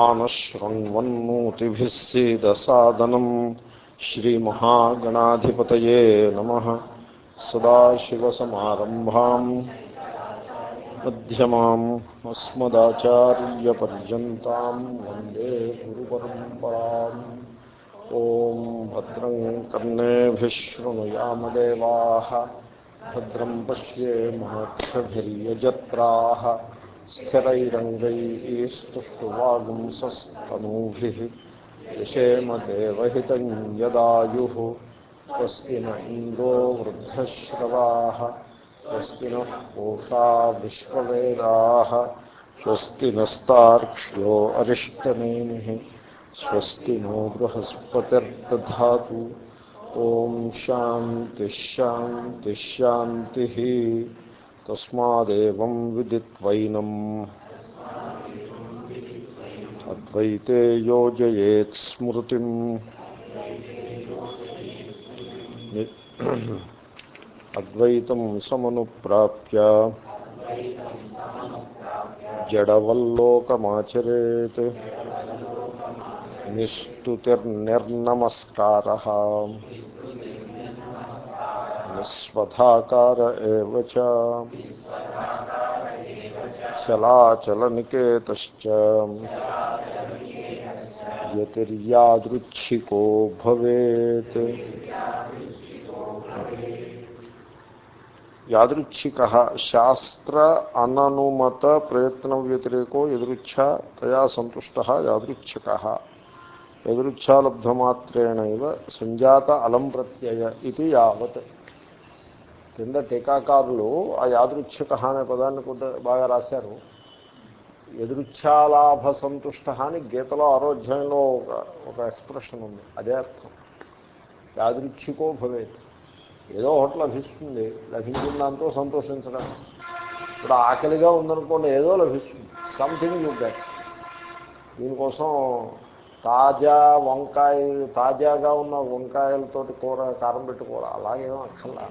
ఆనశృణ్వన్మూతిభిः सीदसादनम् श्रीमहागणाधिपतये नमः सदाशिवसमारम्भाम् मध्यमाम् अस्मदाचार्यपर्यन्ताम् वन्दे गुरुपरम्पराम् ॐ भद्रम् कर्णेभिः शृणुयामदेवाः भद्रम् पश्ये माक्षभिर्यजत्राः స్థిరైరంగైస్తువాగుంసూభి యశేమదేవహితం యదాయు స్వస్తి నందో వృద్ధశ్రవా స్వస్తి నూషా విశ్వవేదా స్వస్తి నస్తాక్ష్యో అరిష్టనేమి స్వస్తి నో బృహస్పతిర్దా ఓం శాంతిశాంతిశాంతి तस्मादेवं विदित्वैनम् अद्वैते योजयेत् स्मृतिम्। अद्वैतं समनुप्राप्य जडवल्लोकमाचरेत्। निस्तुतिर्निर्नमस्कारः विश्वधाकार एव च। चलाचलनिकेतश्च। यतिर्यादृच्छिको भवेत्। यादृच्छिक शास्त्र अननुमत प्रयत्न व्यतिरेको यदृच्छा तया संतुष्ट यादृच्छिक। यदृच्छालब्धमात्रेण संजात अलं प्रत्यय इति यावत्। కింద టీకాకారులు ఆ యాదృచ్ఛిక అనే పదాన్ని కొంత బాగా రాశారు. ఎదురుచ్ఛాలాభ సంతుష్ట అని గీతలో ఆరోగ్యంలో ఒక ఒక ఎక్స్ప్రెషన్ ఉంది. అదే అర్థం. యాదృచ్ఛికో భవేత్. ఏదో ఒకటి లభిస్తుంది. లభించిన దాంతో సంతోషించడం. ఇప్పుడు ఆకలిగా ఉందనుకోండి ఏదో లభిస్తుంది. Something you get. దీనికోసం తాజా వంకాయ తాజాగా ఉన్న వంకాయలతోటి కూర కారం పెట్టుకోరా? అలాగేమో అక్కర్లా.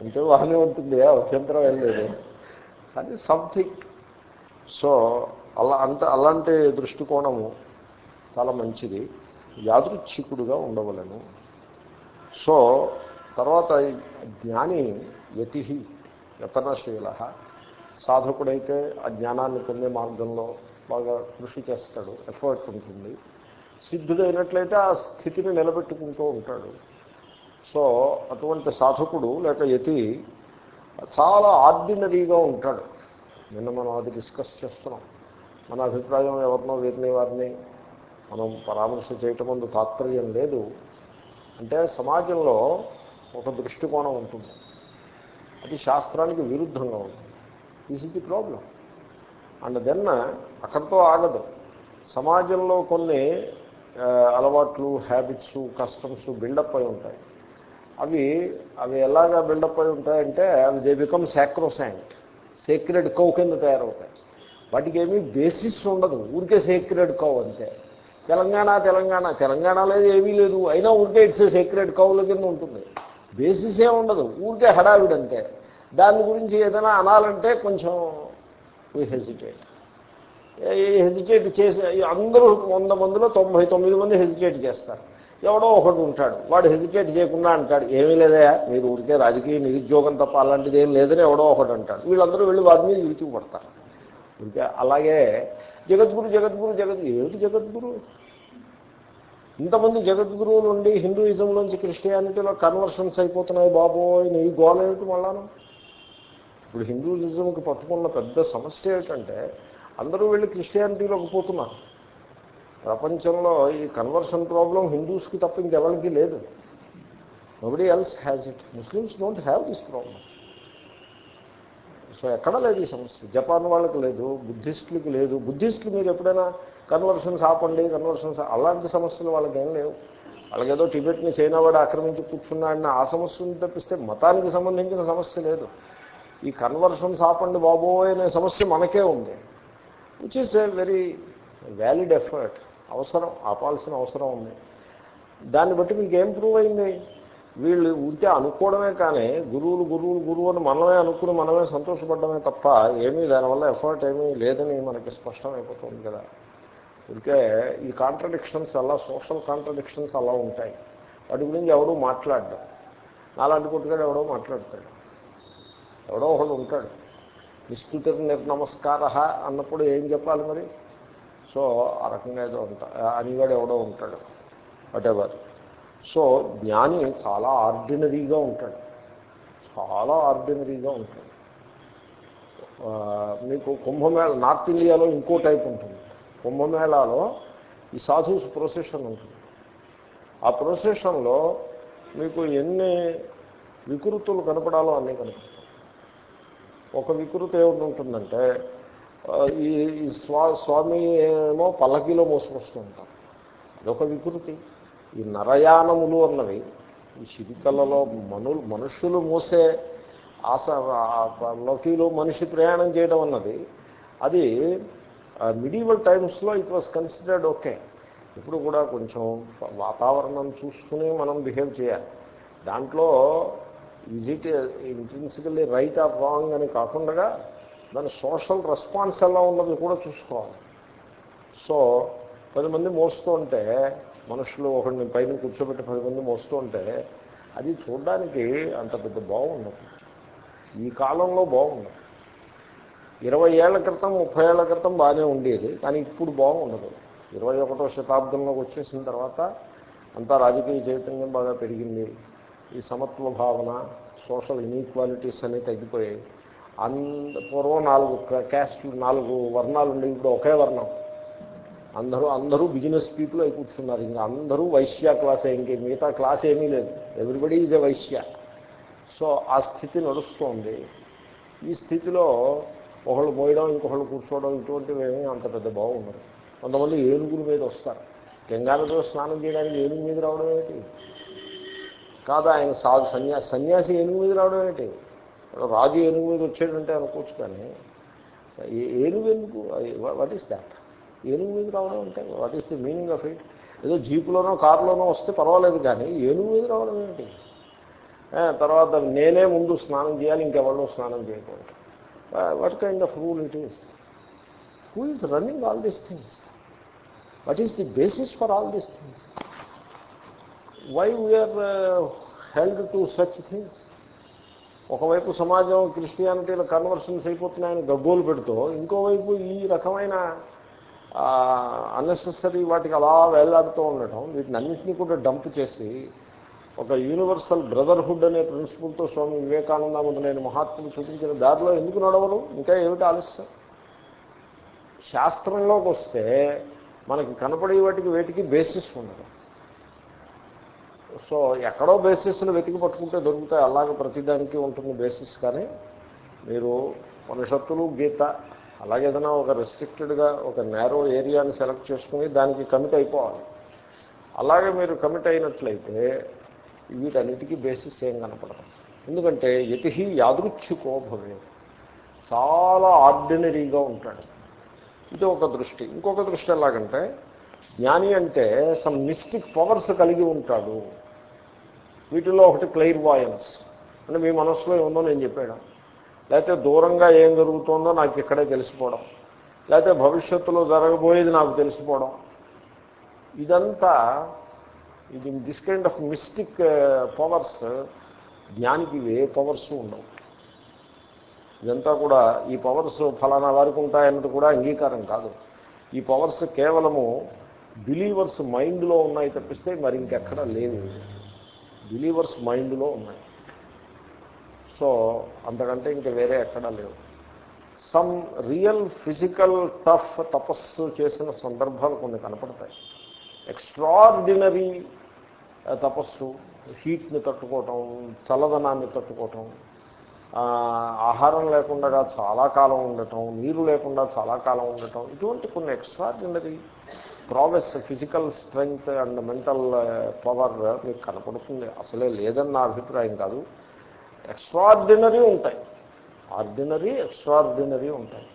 అంటే బాగానే ఉంటుంది అభ్యంతరం ఏం లేదు. కానీ సంథింగ్ సో అలా అంటే అలాంటి దృష్టికోణము చాలా మంచిది. యాదృచ్ఛికుడుగా ఉండవలను. సో తర్వాత జ్ఞాని యతి యతనశీల. సాధకుడైతే ఆ జ్ఞానాన్ని పొందే మార్గంలో బాగా కృషి చేస్తాడు ఎఫర్ట్ ఉంటుంది. సిద్ధుడైనట్లయితే ఆ స్థితిని నిలబెట్టుకుంటూ ఉంటాడు. సో అటువంటి సాధకుడు లేక యతి చాలా ఆర్డినరీగా ఉంటాడు. నిన్న మనం అది డిస్కస్ చేస్తున్నాం. మన అభిప్రాయం ఎవరినో వీరిని వారిని మనం పరామర్శ చేయటం ముందు తాత్పర్యం లేదు. అంటే సమాజంలో ఒక దృష్టికోణం ఉంటుంది. అది శాస్త్రానికి విరుద్ధంగా ఉంటుంది. This is the problem and then అక్కడితో ఆగదు. సమాజంలో కొన్ని అలవాట్లు హ్యాబిట్స్ కస్టమ్స్ బిల్డప్ అయి ఉంటాయి. అవి అవి ఎలాగా బిల్డప్ అయి ఉంటాయంటే అవి they become sacrosanct sacred cow కింద తయారవుతాయి. వాటికి ఏమీ బేసిస్ ఉండదు. ఊరికే సేక్రెడ్ కౌ అంతే. తెలంగాణ తెలంగాణ తెలంగాణలో ఏమీ లేదు. అయినా ఊరికే ఇట్స్ సీక్రెడ్ కౌల కింద ఉంటుంది. బేసిస్ ఏ ఉండదు. ఊరికే హడావిడంతే దాని గురించి ఏదైనా అనాలంటే కొంచెం వీ హెజిటేట్ హెజిటేట్ చేసి అందరూ వంద మందిలో తొంభై తొమ్మిది మంది హెజిటేట్ చేస్తారు. ఎవడో ఒకడు ఉంటాడు. వాడు హెజిటేట్ చేయకుండా అంటాడు. ఏమీ లేదా మీరు ఊరికే రాజకీయ నిరుద్యోగం తప్ప అలాంటిది ఏం లేదని ఎవడో ఒకడు అంటాడు. వీళ్ళందరూ వెళ్ళి వారి మీద విరుచుకు పడతారు. ఇంకా అలాగే జగద్గురు జగద్గురు జగద్గురు. ఏమిటి జగద్గురు? ఇంతమంది జగద్గురువులు ఉండి హిందూయిజంలోంచి క్రిస్టియానిటీలో కన్వర్షన్స్ అయిపోతున్నాయి బాబోయ్. నీ గోల ఏమిటి మళ్ళాను? ఇప్పుడు హిందూయిజంకి పట్టుకున్న పెద్ద సమస్య ఏంటంటే అందరూ వెళ్ళి క్రిస్టియానిటీలోకి పోతున్నారు. ప్రపంచంలో ఈ కన్వర్షన్ ప్రాబ్లం హిందూస్కి తప్ప ఇంకెవరికి లేదు. Nobody else has it Muslims don't have this problem so ఎక్కడ లేదు ఈ సమస్య. జపాన్ వాళ్ళకి లేదు బుద్ధిస్టులకి లేదు. బుద్ధిస్టులు మీరు ఎప్పుడైనా కన్వర్షన్స్ ఆపండి కన్వర్షన్స్ అలాంటి సమస్యలు వాళ్ళకి ఏం లేవు. వాళ్ళకేదో టిబెట్ని చైనా వాడు ఆక్రమించి కూర్చున్నాడని ఆ సమస్యను తప్పిస్తే మతానికి సంబంధించిన సమస్య లేదు. ఈ కన్వర్షన్స్ ఆపండి బాబోయ్ అనే సమస్య మనకే ఉంది. Which is a very valid effort అవసరం ఆపాల్సిన అవసరం ఉంది. దాన్ని బట్టి మీకు ఏం ప్రూవ్ అయింది? వీళ్ళు ఉంటే అనుకోవడమే కానీ గురువులు గురువులు గురువు అని మనమే అనుకుని మనమే సంతోషపడమే తప్ప ఏమీ దానివల్ల ఎఫర్ట్ ఏమీ లేదని మనకి స్పష్టమైపోతుంది కదా. ఇంకే ఈ కాంట్రడిక్షన్స్ అలా సోషల్ కాంట్రడిక్షన్స్ అలా ఉంటాయి. వాటి గురించి ఎవడూ మాట్లాడడం. నాలాంటి కొట్టుగాడు ఎవడో మాట్లాడతాడు. ఎవడో ఒకడు ఉంటాడు. నిష్ఠుతిర్ నిర్నమస్కార అన్నప్పుడు ఏం చెప్పాలి మరి? సో ఆ రకంగా ఏదో ఉంటా అనివాడు ఎవడో ఉంటాడు. వాటెవర్ సో జ్ఞాని చాలా ఆర్డినరీగా ఉంటాడు. చాలా ఆర్డినరీగా ఉంటాడు. మీకు కుంభమేళ నార్త్ ఇండియాలో ఇంకో టైప్ ఉంటుంది. కుంభమేళాలో ఈ సాధుస్ ప్రొసెషన్ ఉంటుంది. ఆ ప్రొసెషన్లో మీకు ఎన్ని వికృతులు కనపడాలో అన్నీ కనపడతాయి. ఒక వికృతి ఏమిటి ఉంటుందంటే ఈ ఈ స్వా స్వామి ఏమో పల్లకీలో మోసుకొస్తూ ఉంటారు అదొక వికృతి. ఈ నరయానములు అన్నవి ఈ శిబికలలో మను మనుషులు మోసే ఆశ పల్లకీలో మనిషి ప్రయాణం చేయడం అన్నది అది మిడివల్ టైమ్స్లో ఇట్ వాస్ కన్సిడర్డ్ ఓకే ఇప్పుడు కూడా కొంచెం వాతావరణం చూసుకుని మనం బిహేవ్ చేయాలి. దాంట్లో is it right of wrong అని కాకుండా దాని సోషల్ రెస్పాన్స్ ఎలా ఉన్నది కూడా చూసుకోవాలి. సో పది మంది మోస్తూ ఉంటే మనుషులు ఒకరిని పైన కూర్చోబెట్టి పది మంది మోస్తూ ఉంటే అది చూడడానికి అంత పెద్ద బాగుండదు. ఈ కాలంలో బాగుండదు. ఇరవై ఏళ్ళ క్రితం ముప్పై ఏళ్ళ క్రితం బాగానే ఉండేది కానీ ఇప్పుడు బాగుండదు. ఇరవై ఒకటో శతాబ్దంలోకి వచ్చేసిన తర్వాత అంతా రాజకీయ చైతన్యం బాగా పెరిగింది. ఈ సమత్వ భావన సోషల్ ఇన్ఈక్వాలిటీస్ అనేవి తగ్గిపోయాయి. అంద పూర్వం నాలుగు క్యాస్ట్లు నాలుగు వర్ణాలు ఉండేవి ఇప్పుడు ఒకే వర్ణం. అందరూ అందరూ బిజినెస్ పీపుల్ అయి కూర్చున్నారు. ఇంకా అందరూ వైశ్య క్లాసే ఇంకే మిగతా క్లాస్ ఏమీ లేదు. Everybody is a Vaishya. So ఆ స్థితి నడుస్తోంది. ఈ స్థితిలో ఒకళ్ళు మోయడం ఇంకొకళ్ళు కూర్చోవడం ఇటువంటివి ఏమీ అంత పెద్ద బాగుండదు కొంతమంది ఏనుగుల మీద వస్తారు. గంగానదిలో స్నానం చేయడానికి ఏనుగు మీద రావడం ఏంటి? కాదు ఆయన సాధు సన్యాసి సన్యాసి ఏనుగు మీద రావడం ఏంటి? రాజు ఏనుగు మీద వచ్చాడంటే అనుకోవచ్చు కానీ ఏనుగు ఎందుకు వాట్ ఈస్ దాట్ ఏనుగు మీద రావడం అంటే what is the meaning of it ఏదో జీపులోనో కారులోనో వస్తే పర్వాలేదు కానీ ఏనుగు మీద రావడం ఏంటి? తర్వాత నేనే ముందు స్నానం చేయాలి ఇంకెవరో స్నానం చేయకూడదు. What kind of rule it is who is running all these things what is the basis for all these things why we're held to such things ఒకవైపు సమాజం క్రిస్టియానిటీలో కన్వర్షన్స్ అయిపోతున్నాయని గగ్గోలు పెడుతూ ఇంకోవైపు ఈ రకమైన అన్నెసెసరీ వాటికి అలా వేలాడుతూ ఉండటం వీటిని అన్నింటినీ కూడా డంప్ చేసి ఒక యూనివర్సల్ బ్రదర్హుడ్ అనే ప్రిన్సిపల్తో స్వామి వివేకానంద మొదలైన మహాత్ములు చూపించిన దారిలో ఎందుకు నడవరు? ఇంకా ఏమిటి ఆలస్యం? శాస్త్రంలోకి వస్తే మనకి కనపడే వాటికి వేటికి బేసిస్ ఉండదు. సో ఎక్కడో బేసిస్ను వెతికి పట్టుకుంటే దొరుకుతాయి. అలాగే ప్రతిదానికి ఉంటుంది బేసిస్ కానీ. మీరు ఉపనిషత్తులు గీత అలాగే ఏదైనా ఒక రెస్ట్రిక్టెడ్గా ఒక నేరో ఏరియాని సెలెక్ట్ చేసుకుని దానికి కమిట్ అయిపోవాలి. అలాగే మీరు కమిట్ అయినట్లయితే వీటన్నిటికీ బేసిస్ ఏం కనపడదు. ఎందుకంటే యతి యాదృచ్ఛికో భవే చాలా ఆర్డినరీగా ఉంటాడు. ఇది ఒక దృష్టి. ఇంకొక దృష్టి ఎలాగంటే జ్ఞాని అంటే సమ్ మిస్టిక్ పవర్స్ కలిగి ఉంటాడు. వీటిలో ఒకటి క్లెయిర్ వాయన్స్. అంటే మీ మనసులో ఏముందో నేను చెప్పాను. లేకపోతే దూరంగా ఏం జరుగుతుందో నాకు ఇక్కడే తెలిసిపోవడం. లేకపోతే భవిష్యత్తులో జరగబోయేది నాకు తెలిసిపోవడం. ఇదంతా ఇది this kind of mystic powers జ్ఞానికి ఏ పవర్స్ ఉండవు. ఇదంతా కూడా ఈ పవర్స్ ఫలానా వారికి ఉంటాయన్నది కూడా అంగీకారం కాదు. ఈ పవర్స్ కేవలము బిలీవర్స్ మైండ్లో ఉన్నాయి తప్పిస్తే మరి ఇంకెక్కడ లేవు బిలీవర్స్ మైండ్లో ఉన్నాయి. సో అంతకంటే ఇంకా వేరే ఎక్కడా లేవు. సమ్ రియల్ ఫిజికల్ టఫ్ తపస్సు చేసిన సందర్భాలు కొన్ని కనపడతాయి. ఎక్స్ట్రాడినరీ తపస్సు హీట్ని తట్టుకోవటం చల్లదనాన్ని తట్టుకోవటం ఆహారం లేకుండా చాలా కాలం ఉండటం నీరు లేకుండా చాలా కాలం ఉండటం ఇటువంటి కొన్ని extraordinary prowess physical strength and mental power మీకు కనపడుతుంది. అసలే లేదని నా అభిప్రాయం కాదు. ఎక్స్ట్రాడినరీ ఉంటాయి. ఆర్డినరీ ఎక్స్ట్రాడినరీ ఉంటాయి.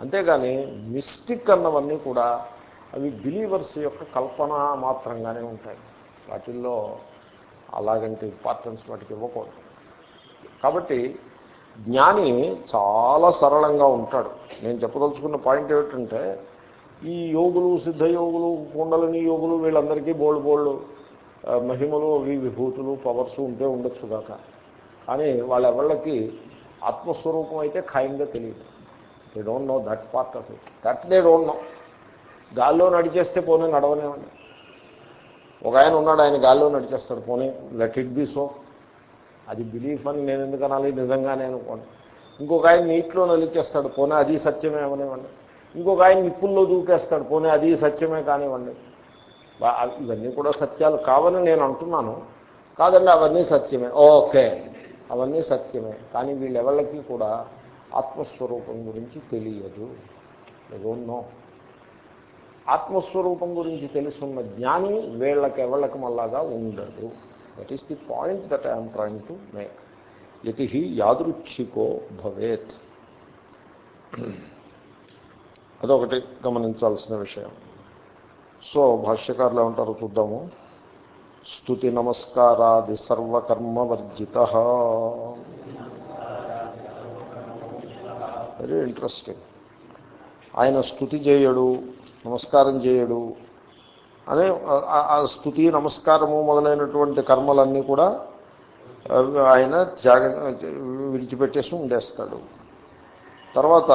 అంతేగాని మిస్టిక్ అన్నవన్నీ కూడా అవి బిలీవర్స్ యొక్క కల్పన మాత్రంగానే ఉంటాయి. వాటిల్లో అలాగంటే ఇంపార్టెన్స్ వాటికి ఇవ్వకూడదు. కాబట్టి జ్ఞాని చాలా సరళంగా ఉంటాడు. నేను చెప్పదలుచుకున్న పాయింట్ ఏమిటంటే ఈ యోగులు సిద్ధయోగులు కుండలని యోగులు వీళ్ళందరికీ బోల్డ్ బోల్డ్ మహిమలు అవి విభూతులు పవర్స్ ఉంటే ఉండొచ్చు కాక కానీ వాళ్ళెవళ్ళకి ఆత్మస్వరూపం అయితే ఖాయంగా తెలియదు. They don't know that part of it that they don't know గాల్లో నడిచేస్తే పోనీ నడవనివ్వండి. ఒక ఆయన ఉన్నాడు ఆయన గాల్లో నడిచేస్తాడు పోనీ లెట్ ఇట్ బి సో అది బిలీఫ్ అని నేను ఎందుకు అనాలి? నిజంగానే అనుకోండి. ఇంకొక ఆయన నీటిలో నలిచేస్తాడు పోనీ అది సత్యమే అవనివ్వండి. ఇంకొక ఆయన నిప్పుల్లో దూకేస్తాడు. పోనీ అది సత్యమే కానివ్వండి. ఇవన్నీ కూడా సత్యాలు కావని నేను అంటున్నాను. కాదండి అవన్నీ సత్యమే. ఓకే. అవన్నీ సత్యమే. కానీ వీళ్ళెవళ్ళకి కూడా ఆత్మస్వరూపం గురించి తెలియదు. నో. ఆత్మస్వరూపం గురించి తెలుసున్న జ్ఞాని వీళ్ళకి ఎవళ్ళకి మళ్ళాగా ఉండదు. That is the point that I'm trying to make ఇది యాదృచ్ఛికో భవేత్. అదొకటి గమనించాల్సిన విషయం. సో భాష్యకారులు ఏమంటారు చూద్దాము. స్తుతి నమస్కారాది సర్వకర్మవర్జిత. వెరీ ఇంట్రెస్టింగ్ ఆయన స్థుతి చేయడు నమస్కారం చేయడు అనే ఆ- స్థుతి నమస్కారము మొదలైనటువంటి కర్మలన్నీ కూడా ఆయన త్యాగ విడిచిపెట్టేసి ఉండేస్తాడు. తర్వాత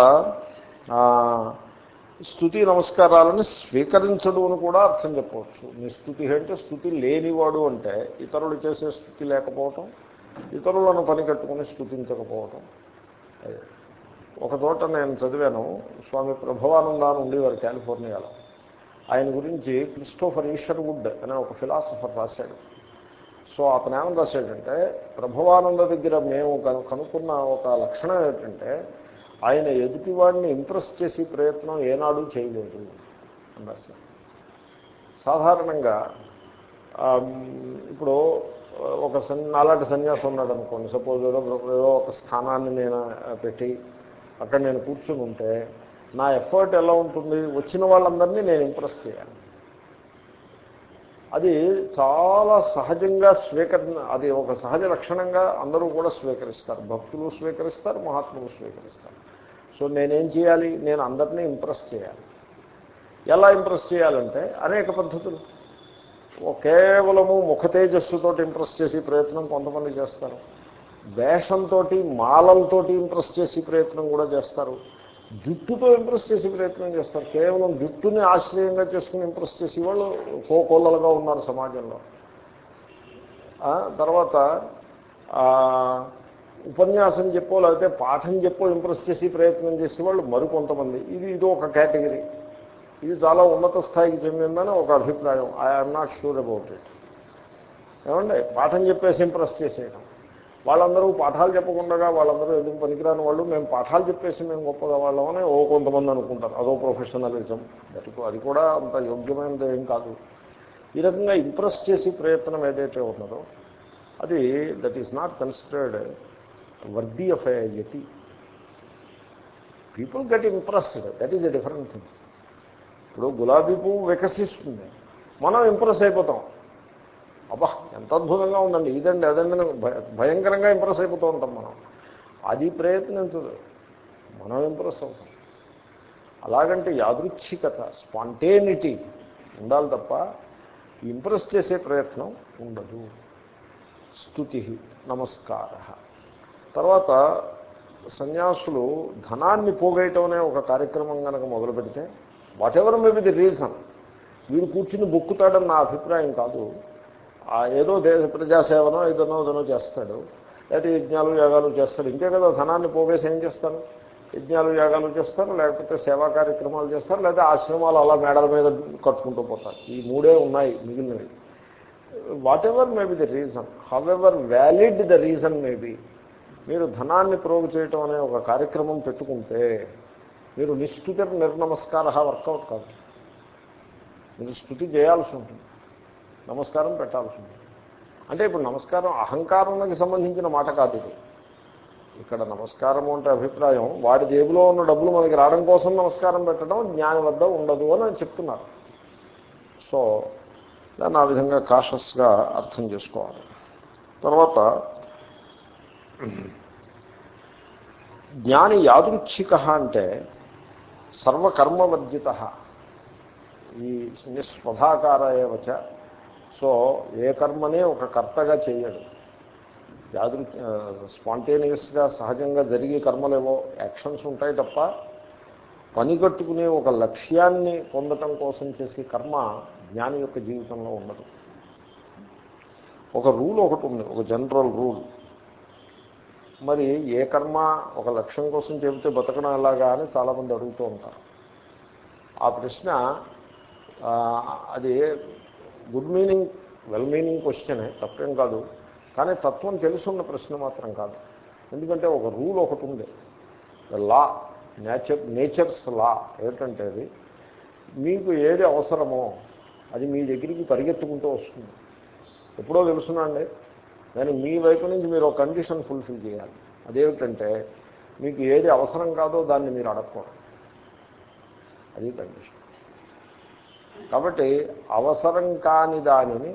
స్థుతి నమస్కారాలను స్వీకరించడు అని కూడా అర్థం చెప్పవచ్చు. నీ స్థుతి అంటే స్థుతి లేనివాడు అంటే ఇతరులు చేసే స్థుతి లేకపోవటం ఇతరులను పని కట్టుకుని స్థుతించకపోవటం ఒక చోట నేను చదివాను స్వామి ప్రభవానంద ఉండేవారు కాలిఫోర్నియాలో. ఆయన గురించి క్రిస్టోఫర్ ఈషర్వుడ్ అనే ఒక ఫిలాసఫర్ రాశాడు. సో అతను ఏమని రాశాడంటే ప్రభవానంద దగ్గర మేము కనుక్కున్న ఒక లక్షణం ఏంటంటే ఆయన ఎదుటివాడిని ఇంప్రెస్ చేసే ప్రయత్నం ఏనాడు చేయలేదు అన్నారు సాధారణంగా ఇప్పుడు ఒక సన్ అలాంటి సన్యాసం ఉన్నాడు అనుకోండి. సపోజ్ ఏదో ఏదో ఒక స్థానాన్ని నేను పెట్టి అక్కడ నేను కూర్చుని ఉంటే నా ఎఫర్ట్ ఎలా ఉంటుంది? వచ్చిన వాళ్ళందరినీ నేను ఇంప్రెస్ చేయాలి. అది చాలా సహజంగా స్వీకరణ అది ఒక సహజ లక్షణంగా అందరూ కూడా స్వీకరిస్తారు. భక్తులు స్వీకరిస్తారు మహాత్ములు స్వీకరిస్తారు. సో నేనేం చేయాలి? నేను అందరినీ ఇంప్రెస్ చేయాలి. ఎలా ఇంప్రెస్ చేయాలంటే అనేక పద్ధతులు. కేవలము ముఖ తేజస్సుతో ఇంప్రెస్ చేసే ప్రయత్నం కొంతమంది చేస్తారు. వేషంతో మాలలతో ఇంప్రెస్ చేసే ప్రయత్నం కూడా చేస్తారు. జుట్టుతో ఇంప్రెస్ చేసే ప్రయత్నం చేస్తారు. కేవలం జుట్టుని ఆశ్రయంగా చేసుకుని ఇంప్రెస్ చేసి వాళ్ళు కోకొల్లలుగా ఉన్నారు సమాజంలో. తర్వాత ఉపన్యాసం చెప్పో లేకపోతే పాఠం చెప్పో ఇంప్రెస్ చేసి ప్రయత్నం చేసే వాళ్ళు మరికొంతమంది. ఇది ఇది ఒక కేటగిరీ. ఇది చాలా ఉన్నత స్థాయికి చెందిందని ఒక అభిప్రాయం. I'm not sure about it ఏమండి? పాఠం చెప్పేసి ఇంప్రెస్ చేసేయడం వాళ్ళందరూ పాఠాలు చెప్పకుండా వాళ్ళందరూ ఎందుకు పనికిరాని వాళ్ళు? మేము పాఠాలు చెప్పేసి మేము గొప్పగా వాళ్ళమని ఓ కొంతమంది అనుకుంటారు. అదో ప్రొఫెషనలిజం దట్ అది కూడా అంత యోగ్యమైనది ఏం కాదు. ఈ రకంగా ఇంప్రెస్ చేసే ప్రయత్నం ఏదైతే ఉన్నదో అది that is not considered worthy of a Yati people get impressed that is a different thing ఇప్పుడు గులాబీ పువ్వు వికసిస్తుంది. మనం ఇంప్రెస్ అయిపోతాం. అబ్బా ఎంత అద్భుతంగా ఉందండి. ఇదండి అదండి. భయ- భయంకరంగా ఇంప్రెస్ అయిపోతూ ఉంటాం మనం. అది ప్రయత్నించదు. మనం ఇంప్రెస్ అవుతాం. అలాగంటే యాదృచ్ఛికత స్పాంటేనిటీ ఉండాలి తప్ప ఇంప్రెస్ చేసే ప్రయత్నం ఉండదు. స్థుతి నమస్కార. తర్వాత సన్యాసులు ధనాన్ని పోగేయటం అనే ఒక కార్యక్రమం కనుక మొదలు పెడితే whatever may be the reason వీడు కూర్చుని బొక్కుతాడని నా అభిప్రాయం కాదు. ఆ ఏదో దేశ ప్రజాసేవనో ఏదనో ఏదనో చేస్తాడు. లేకపోతే యజ్ఞాలు యాగాలు చేస్తాడు. ఇంకే కదా ధనాన్ని పోగేసి ఏం చేస్తాను యజ్ఞాలు యాగాలు చేస్తారు లేకపోతే సేవా కార్యక్రమాలు చేస్తారు లేకపోతే ఆశ్రమాలు అలా మేడల మీద కట్టుకుంటూ పోతారు. ఈ మూడే ఉన్నాయి మిగిలినవి. Whatever may be the reason however valid the reason may be మీరు ధనాన్ని ప్రోగు చేయటం అనే ఒక కార్యక్రమం పెట్టుకుంటే మీరు నిష్ఠుత నిర్నమస్కార వర్కౌట్ కాదు. మీరు స్థుతి చేయాల్సి ఉంటుంది. నమస్కారం పెట్టాల్సి ఉంటుంది. అంటే ఇప్పుడు నమస్కారం అహంకారానికి సంబంధించిన మాట కాదు ఇది. ఇక్కడ నమస్కారం అంటే అభిప్రాయం వాడి జేబులో ఉన్న డబ్బులు మనకి రావడం కోసం నమస్కారం పెట్టడం జ్ఞాని వద్ద ఉండదు అని చెప్తున్నారు. సో దాన్ని ఆ విధంగా కాషస్గా అర్థం చేసుకోవాలి. తర్వాత జ్ఞాని యాదృచ్ఛిక అంటే సర్వకర్మవర్జిత. ఈ నిస్వధాకార ఏవచ సో ఏ కర్మనే ఒక కర్తగా చేయడు. యాదృ స్పాంటేనియస్గా సహజంగా జరిగే కర్మలేవో యాక్షన్స్ ఉంటాయి తప్ప పని కట్టుకునే ఒక లక్ష్యాన్ని పొందటం కోసం చేసే కర్మ జ్ఞాని యొక్క జీవితంలో ఉండదు. ఒక రూల్ ఒకటి ఉంది ఒక జనరల్ రూల్. మరి ఏ కర్మ ఒక లక్ష్యం కోసం చెబితే బతకడం ఎలాగా అని చాలామంది అడుగుతూ ఉంటారు. ఆ ప్రశ్న అది గుడ్ మీనింగ్ వెల్ మీనింగ్ క్వశ్చనే తప్పేం కాదు. కానీ తత్వం తెలుసున్న ప్రశ్న మాత్రం కాదు. ఎందుకంటే ఒక రూల్ ఒకటి ఉంది. లా నేచర్ నేచర్స్ లా ఏంటంటే అది? మీకు ఏది అవసరమో అది మీ దగ్గరికి పరిగెత్తుకుంటూ వస్తుంది. ఎప్పుడో తెలుసునండి దాని మీ వైపు నుంచి మీరు ఒక కండిషన్ ఫుల్ఫిల్ చేయాలి. అదేమిటంటే మీకు ఏది అవసరం కాదో దాన్ని మీరు అడగకూడదు. అది కండిషన్ కాబట్టి అవసరం కాని దానిని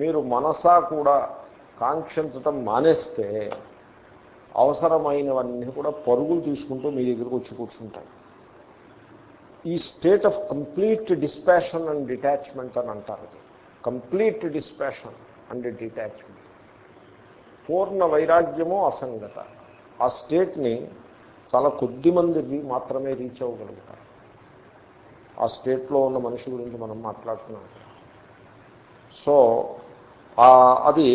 మీరు మనసా కూడా కాంక్షించటం మానేస్తే అవసరమైనవన్నీ కూడా పరుగులు తీసుకుంటూ మీ దగ్గరకు వచ్చి కూర్చుంటాయి. ఈ state of complete dispassion and detachment అని అంటారు కంప్లీట్ డిస్పాషన్ అండ్ డిటాచ్మెంట్ పూర్ణ వైరాగ్యము అసంగత. ఆ స్టేట్ని చాలా కొద్ది మందికి మాత్రమే రీచ్ అవ్వగలుగుతారు. ఆ స్టేట్లో ఉన్న మనిషి గురించి మనం మాట్లాడుతున్నాం. సో అది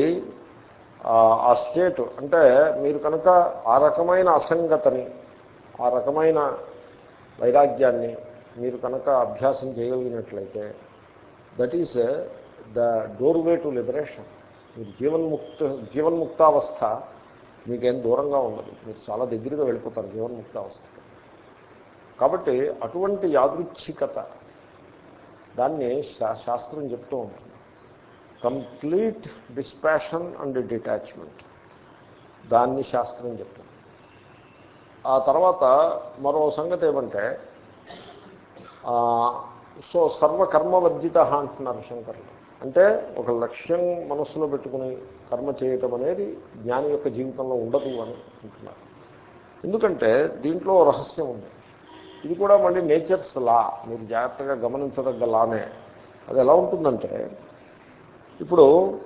ఆ స్టేట్ అంటే మీరు కనుక ఆ రకమైన అసంగతని ఆ రకమైన వైరాగ్యాన్ని మీరు కనుక అభ్యాసం చేయగలిగినట్లయితే that is the doorway to liberation మీరు జీవన్ముక్త జీవన్ముక్తావస్థ మీకేం దూరంగా ఉండదు. మీరు చాలా దగ్గరగా వెళ్ళిపోతారు జీవన్ముక్తావస్థ. కాబట్టి అటువంటి యాదృచ్ఛికత దాన్ని శాస్త్రం చెప్తూ ఉంటుంది. Complete dispassion and detachment. దాన్ని శాస్త్రం చెప్తుంది. ఆ తర్వాత మరో సంగతి ఏమంటే సో సర్వకర్మవర్జిత అంటున్నారు శంకర్లు. అంటే ఒక లక్ష్యం మనస్సులో పెట్టుకుని కర్మ చేయటం అనేది జ్ఞాని యొక్క జీవితంలో ఉండదు అని అంటున్నారు. ఎందుకంటే దీంట్లో రహస్యం ఉంది. ఇది కూడా మళ్ళీ నేచర్స్ లా. మీరు జాగ్రత్తగా గమనించదగ్గ లానే అది ఎలా ఉంటుందంటే ఇప్పుడు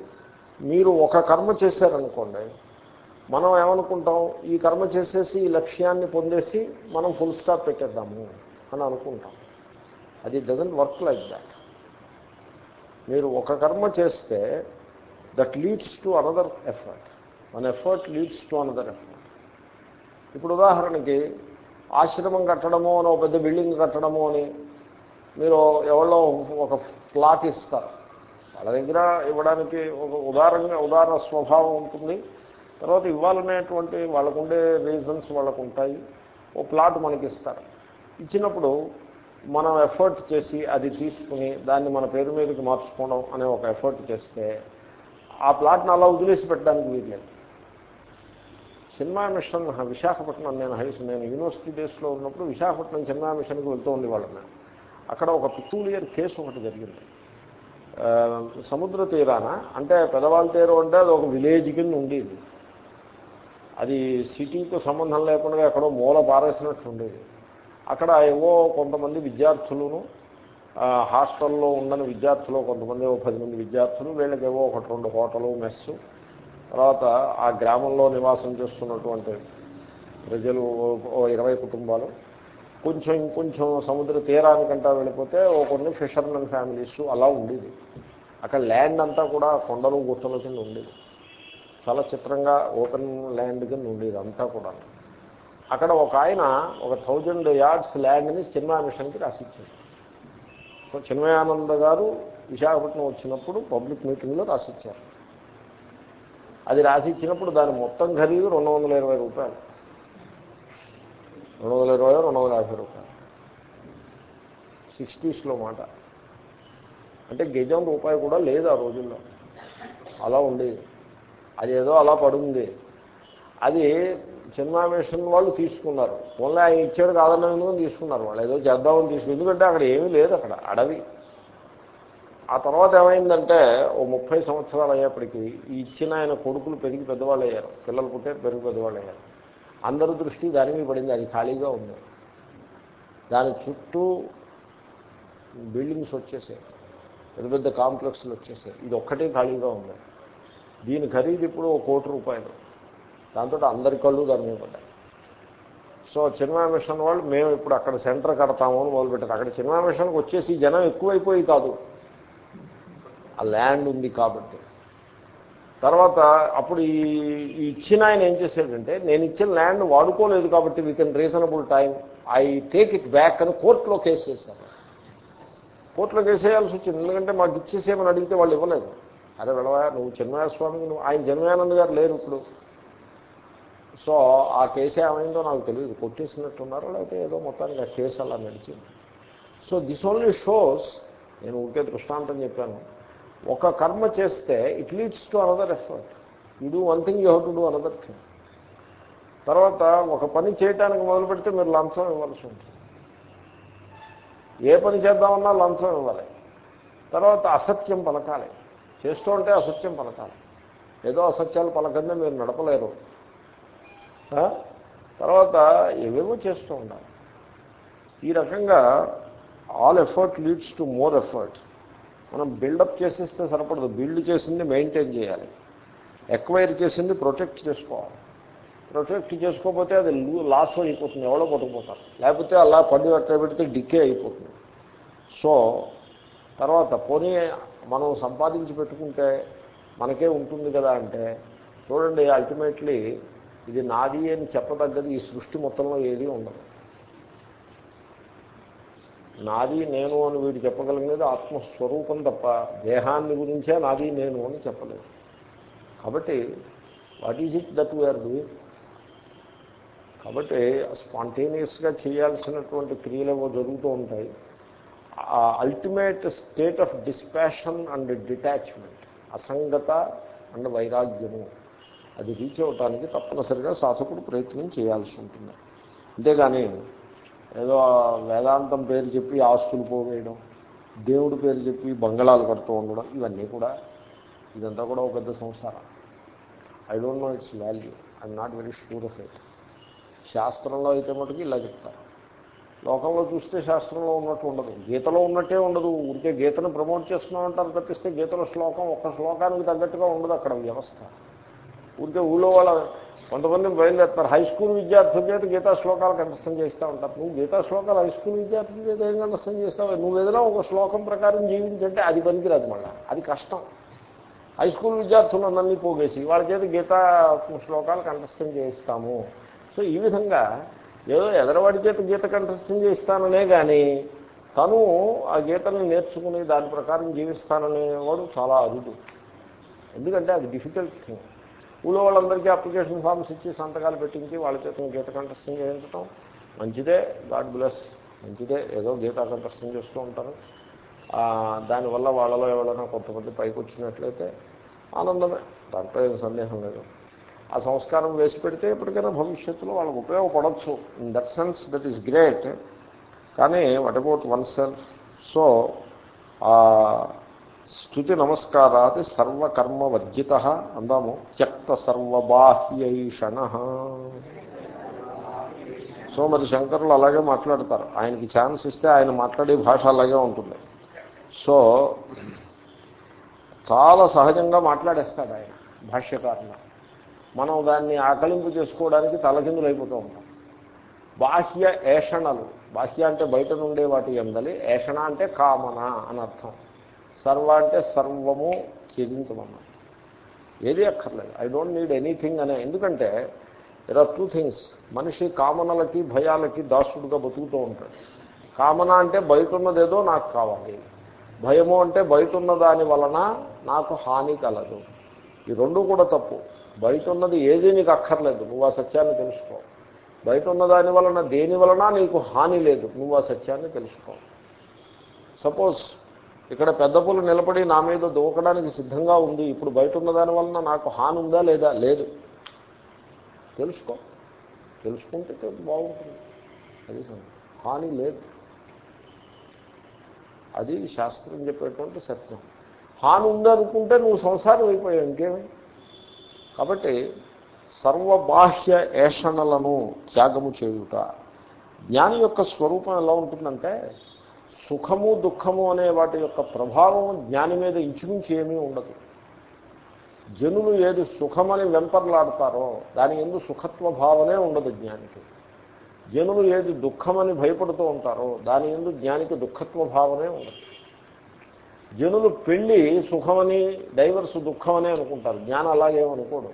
మీరు ఒక కర్మ చేశారనుకోండి మనం ఏమనుకుంటాం? ఈ కర్మ చేసేసి ఈ లక్ష్యాన్ని పొందేసి మనం ఫుల్ స్టాప్ పెట్టేద్దాము అని అనుకుంటాం. అది డజంట్ వర్క్ లైక్ దాట్ మీరు ఒక కర్మ చేస్తే that leads to another effort one effort leads to another effort ఇప్పుడు ఉదాహరణకి ఆశ్రమం కట్టడము అని ఒక పెద్ద బిల్డింగ్ కట్టడము అని మీరు ఎవరో ఒక ప్లాట్ ఇస్తారు. వాళ్ళ దగ్గర ఇవ్వడానికి ఒక ఉదారంగా ఉదాహరణ స్వభావం ఉంటుంది. తర్వాత ఇవ్వాలనేటువంటి వాళ్ళకుండే రీజన్స్ వాళ్ళకు ఉంటాయి ఓ ప్లాట్ మనకి ఇస్తారు ఇచ్చినప్పుడు మనం ఎఫర్ట్ చేసి అది తీసుకుని దాన్ని మన పేరు మీదకి మార్చుకోవడం అనే ఒక ఎఫర్ట్ చేస్తే ఆ ప్లాట్ని అలా వదిలేసి పెట్టడానికి వీల్లేదు. సినిమా మిషన్ విశాఖపట్నం నేను హైస్ నేను యూనివర్సిటీ డేస్లో ఉన్నప్పుడు విశాఖపట్నం సినిమా మిషన్కి వెళ్తూ ఉండేవాళ్ళని అక్కడ ఒక పితూలియర్ కేసు ఒకటి జరిగింది. సముద్ర తీరాన అంటే పెదవాళ్ళ తీరు అంటే అది ఒక విలేజ్ కింద ఉండేది. అది సిటీతో సంబంధం లేకుండా ఎక్కడో మూల పారేసినట్టు ఉండేది. అక్కడ ఏవో కొంతమంది విద్యార్థులను హాస్టల్లో ఉండని విద్యార్థులు కొంతమంది ఓ పది మంది విద్యార్థులు వీళ్ళకేవో ఒకటి రెండు హోటలు మెస్సు. తర్వాత ఆ గ్రామంలో నివాసం చేస్తున్నటువంటి ప్రజలు ఓ ఇరవై కుటుంబాలు. కొంచెం ఇంకొంచెం సముద్ర తీరానికంటా వెళ్ళిపోతే ఓ కొన్ని ఫిషర్మెన్ ఫ్యామిలీస్ అలా ఉండేది. అక్కడ ల్యాండ్ అంతా కూడా కొండలు గుట్టల కింద ఉండేది. చాలా చిత్రంగా ఓపెన్ ల్యాండ్ కింద ఉండేది అంతా కూడా అక్కడ ఒక ఆయన ఒక థౌజండ్ యార్డ్స్ ల్యాండ్ని చిన్మయ మిషన్కి రాసిచ్చారు సో చిన్మయానంద గారు విశాఖపట్నం వచ్చినప్పుడు పబ్లిక్ మీటింగ్లో రాసిచ్చారు. అది రాసిచ్చినప్పుడు దాని మొత్తం ఖరీదు రెండు వందల ఇరవై రూపాయలు. రెండు వందల ఇరవై రెండు వందల యాభై రూపాయలు. సిక్స్టీస్లో మాట. అంటే గజం రూపాయి కూడా లేదు ఆ రోజుల్లో. అలా ఉండేది. అదేదో అలా పడుంది. అది సినిమావేషన్ వాళ్ళు తీసుకున్నారు. ఓన్లీ ఆయన ఇచ్చాడు కాదన్న ఎందుకు తీసుకున్నారు. వాళ్ళు ఏదో చేద్దామని తీసుకుని ఎందుకంటే అక్కడ ఏమీ లేదు అక్కడ అడవి. ఆ తర్వాత ఏమైందంటే ఓ ముప్పై సంవత్సరాలు అయ్యేప్పటికీ ఈ ఇచ్చిన ఆయన కొడుకులు పెరిగి పెద్దవాళ్ళు అయ్యారు. పిల్లలు పుట్టే పెరిగి పెద్దవాళ్ళు అయ్యారు. అందరి దృష్టి దాని మీద పడింది. అది ఖాళీగా ఉంది. దాని చుట్టూ బిల్డింగ్స్ వచ్చేసాయి. పెద్ద పెద్ద కాంప్లెక్స్లు వచ్చేసాయి. ఇది ఒక్కటే ఖాళీగా ఉంది. దీని ఖరీదు ఇప్పుడు ఒక కోటి రూపాయలు. దాంతో అందరి కళ్ళు దాని మీద పడ్డాయి. సో చిన్న మిషన్ వాళ్ళు మేము ఇప్పుడు అక్కడ సెంటర్ కడతాము అని మొదలుపెట్టారు అక్కడ చిన్న మిషన్కి వచ్చేసి జనం ఎక్కువైపోయి కాదు. ఆ ల్యాండ్ ఉంది కాబట్టి. తర్వాత అప్పుడు ఈ ఇచ్చిన ఆయన ఏం చేశాడంటే నేను ఇచ్చిన ల్యాండ్ వాడుకోలేదు కాబట్టి within reasonable time I take it back అని కోర్టులో కేసు చేశాను కోర్టులో కేసు చేయాల్సి వచ్చింది. ఎందుకంటే మాకు ఇచ్చేసేమని అడిగితే వాళ్ళు ఇవ్వలేదు. అరే వెళ్ళవా నువ్వు చిన్మయ స్వామికి నువ్వు ఆయన జన్మయానంద్ గారు లేరు ఇప్పుడు. సో ఆ కేసు ఏమైందో నాకు తెలియదు. కొట్టేసినట్టున్నారో లేకపోతే ఏదో మొత్తానికి ఆ కేసు అలా నడిచింది. సో దిస్ ఓన్లీ షోస్ నేను ఉంటే దృష్టాంతం చెప్పాను ఒక కర్మ చేస్తే it leads to another effort you do one thing you have to do another thing తర్వాత ఒక పని చేయడానికి మొదలు పెడితే మీరు లంచం ఇవ్వాల్సి ఉంటుంది. ఏ పని చేద్దామన్నా లంచం ఇవ్వాలి. తర్వాత అసత్యం పలకాలి. చేస్తూ ఉంటే అసత్యం పలకాలి. ఏదో అసత్యాలు పలకందే మీరు నడపలేరు. తర్వాత ఏవేవో చేస్తూ ఉండాలి ఈ రకంగా all effort leads to more effort. మనం బిల్డప్ చేసేస్తే సరిపడదు. బిల్డ్ చేసింది మెయింటైన్ చేయాలి. ఎక్వైర్ చేసింది ప్రొటెక్ట్ చేసుకోవాలి. ప్రొటెక్ట్ చేసుకోకపోతే అది లాస్ అయిపోతుంది. ఎవడో పట్టుకుపోతారు లేకపోతే అలా పండు అట్లా పెడితే డికే అయిపోతుంది. సో తర్వాత పోనీ మనం సంపాదించి పెట్టుకుంటే మనకే ఉంటుంది కదా అంటే చూడండి అల్టిమేట్లీ ఇది నాది అని చెప్పదగ్గది ఈ సృష్టి మొత్తంలో ఏదీ ఉండదు. నాది నేను అని వీడు చెప్పగలిగినది ఆత్మస్వరూపం తప్ప దేహాన్ని గురించే నాది నేను అని చెప్పలేదు. కాబట్టి what is it that we're doing కాబట్టి స్పాంటేనియస్గా చేయాల్సినటువంటి క్రియలు ఏవో జరుగుతూ ఉంటాయి. Ultimate state of dispassion and detachment అసంగత and వైరాగ్యము. అది రీచ్ అవటానికి తప్పనిసరిగా సాధకుడు ప్రయత్నం చేయాల్సి ఉంటుంది. అంతేగాని ఏదో వేదాంతం పేరు చెప్పి ఆస్తులు పోవేయడం దేవుడి పేరు చెప్పి బంగళాలు కడుతూ ఉండడం ఇవన్నీ కూడా ఇదంతా కూడా ఒక పెద్ద సంసారం. I don't know its value I'm not very sure of it శాస్త్రంలో అయితే మటుకు ఇలా చెప్తారు. లోకంలో చూస్తే శాస్త్రంలో ఉన్నట్టు ఉండదు. గీతలో ఉన్నట్టే ఉండదు. ఉంటే గీతను ప్రమోట్ చేస్తున్నామంటారు తప్పిస్తే గీతలో శ్లోకం ఒక శ్లోకానికి తగ్గట్టుగా ఉండదు అక్కడ వ్యవస్థ. ఊరికే ఊళ్ళో వాళ్ళ కొంతమంది బయలుదేరుతారు హై స్కూల్ విద్యార్థుల చేత గీతా శ్లోకాలు కంఠస్థం చేస్తూ ఉంటారు. నువ్వు గీతా శ్లోకాలు హై స్కూల్ విద్యార్థుల చేత ఏం కంఠస్థం చేస్తావు? నువ్వు ఏదైనా ఒక శ్లోకం ప్రకారం జీవించంటే అది పనికిరాదు మళ్ళీ. అది కష్టం. హై స్కూల్ విద్యార్థులందరినీ పోగేసి వాళ్ళ చేత గీతా శ్లోకాలు కంఠస్థం చేయిస్తాము సో ఈ విధంగా ఏదో ఎదరవాడి చేత గీత కంఠస్థం చేయిస్తాననే కానీ తను ఆ గీతను నేర్చుకుని దాని ప్రకారం జీవిస్తాననేవాడు చాలా అరుదు. ఎందుకంటే అది డిఫికల్ట్ థింగ్ స్కూల్లో వాళ్ళందరికీ అప్లికేషన్ ఫామ్స్ ఇచ్చి సంతకాలు పెట్టించి వాళ్ళ చేత గీత కంఠస్థం చేయించడం మంచిదే. God bless. మంచిదే. ఏదో గీత కంఠస్థం చేస్తూ ఉంటారు. దానివల్ల వాళ్ళలో ఎవరైనా కొంతమంది పైకి వచ్చినట్లయితే ఆనందమే. దాంట్లో ఏం సందేహం లేదు. ఆ సంస్కారం వేసి పెడితే ఎప్పటికైనా భవిష్యత్తులో వాళ్ళకు ఉపయోగపడవచ్చు in that sense that is great. కానీ what about one self? So స్థుతి నమస్కారాది సర్వకర్మ వర్జిత అందాము. త్యక్త సర్వబాహ్యైషణ. సో మరి శంకరులు అలాగే మాట్లాడతారు. ఆయనకి ఛాన్స్ ఇస్తే ఆయన మాట్లాడే భాష అలాగే ఉంటుంది. సో చాలా సహజంగా మాట్లాడేస్తాడు ఆయన భాష్యకారులు. మనం దాన్ని ఆకలింపు చేసుకోవడానికి తలకిందులు అయిపోతూ ఉంటాం. బాహ్య ఏషణలు బాహ్య అంటే బయట నుండే వాటి ఎందలి ఏషణ అంటే కామన అని అర్థం. సర్వ అంటే సర్వము త్యజించమన్నా ఏది అక్కర్లేదు. ఐ డోంట్ నీడ్ ఎనీథింగ్ అనే. ఎందుకంటే దెర్ ఆర్ టూ థింగ్స్ మనిషి కామనలకి భయాలకి దాసుడుగా బతుకుతూ ఉంటాడు. కామన అంటే బయట ఉన్నదేదో నాకు కావాలి. భయము అంటే బయట ఉన్న దాని వలన నాకు హాని కలదు. ఈ రెండు కూడా తప్పు. బయట ఉన్నది ఏది నీకు అక్కర్లేదు. నువ్వు ఆ సత్యాన్ని తెలుసుకో. బయట ఉన్న దాని వలన దేని వలన నీకు హాని లేదు. నువ్వు ఆ సత్యాన్ని తెలుసుకో. సపోజ్ ఇక్కడ పెద్ద పులు నిలబడి నా మీద దూకడానికి సిద్ధంగా ఉంది. ఇప్పుడు బయట ఉన్న దాని వలన నాకు హాని ఉందా లేదా? లేదు. తెలుసుకో. తెలుసుకుంటే బాగుంటుంది. అది హాని లేదు. అది శాస్త్రం చెప్పేటువంటి సత్యం. హాని ఉందనుకుంటే నువ్వు సంసారం అయిపోయావు ఇంకేమి? కాబట్టి సర్వబాహ్య ఏషణలను త్యాగము చేయుట. జ్ఞాని యొక్క స్వరూపం ఎలా ఉంటుందంటే సుఖము దుఃఖము అనే వాటి యొక్క ప్రభావం జ్ఞాని మీద ఇంచుమించి ఏమీ ఉండదు. జనులు ఏది సుఖమని వెంపర్లాడతారో దాని ఎందు సుఖత్వ భావనే ఉండదు జ్ఞానికి. జనులు ఏది దుఃఖమని భయపడుతూ ఉంటారో దాని ఎందు జ్ఞానికి దుఃఖత్వ భావనే ఉండదు. జనులు పెళ్ళి సుఖమని డైవర్స్ దుఃఖమనే అనుకుంటారు. జ్ఞానం అలాగేమనుకోడు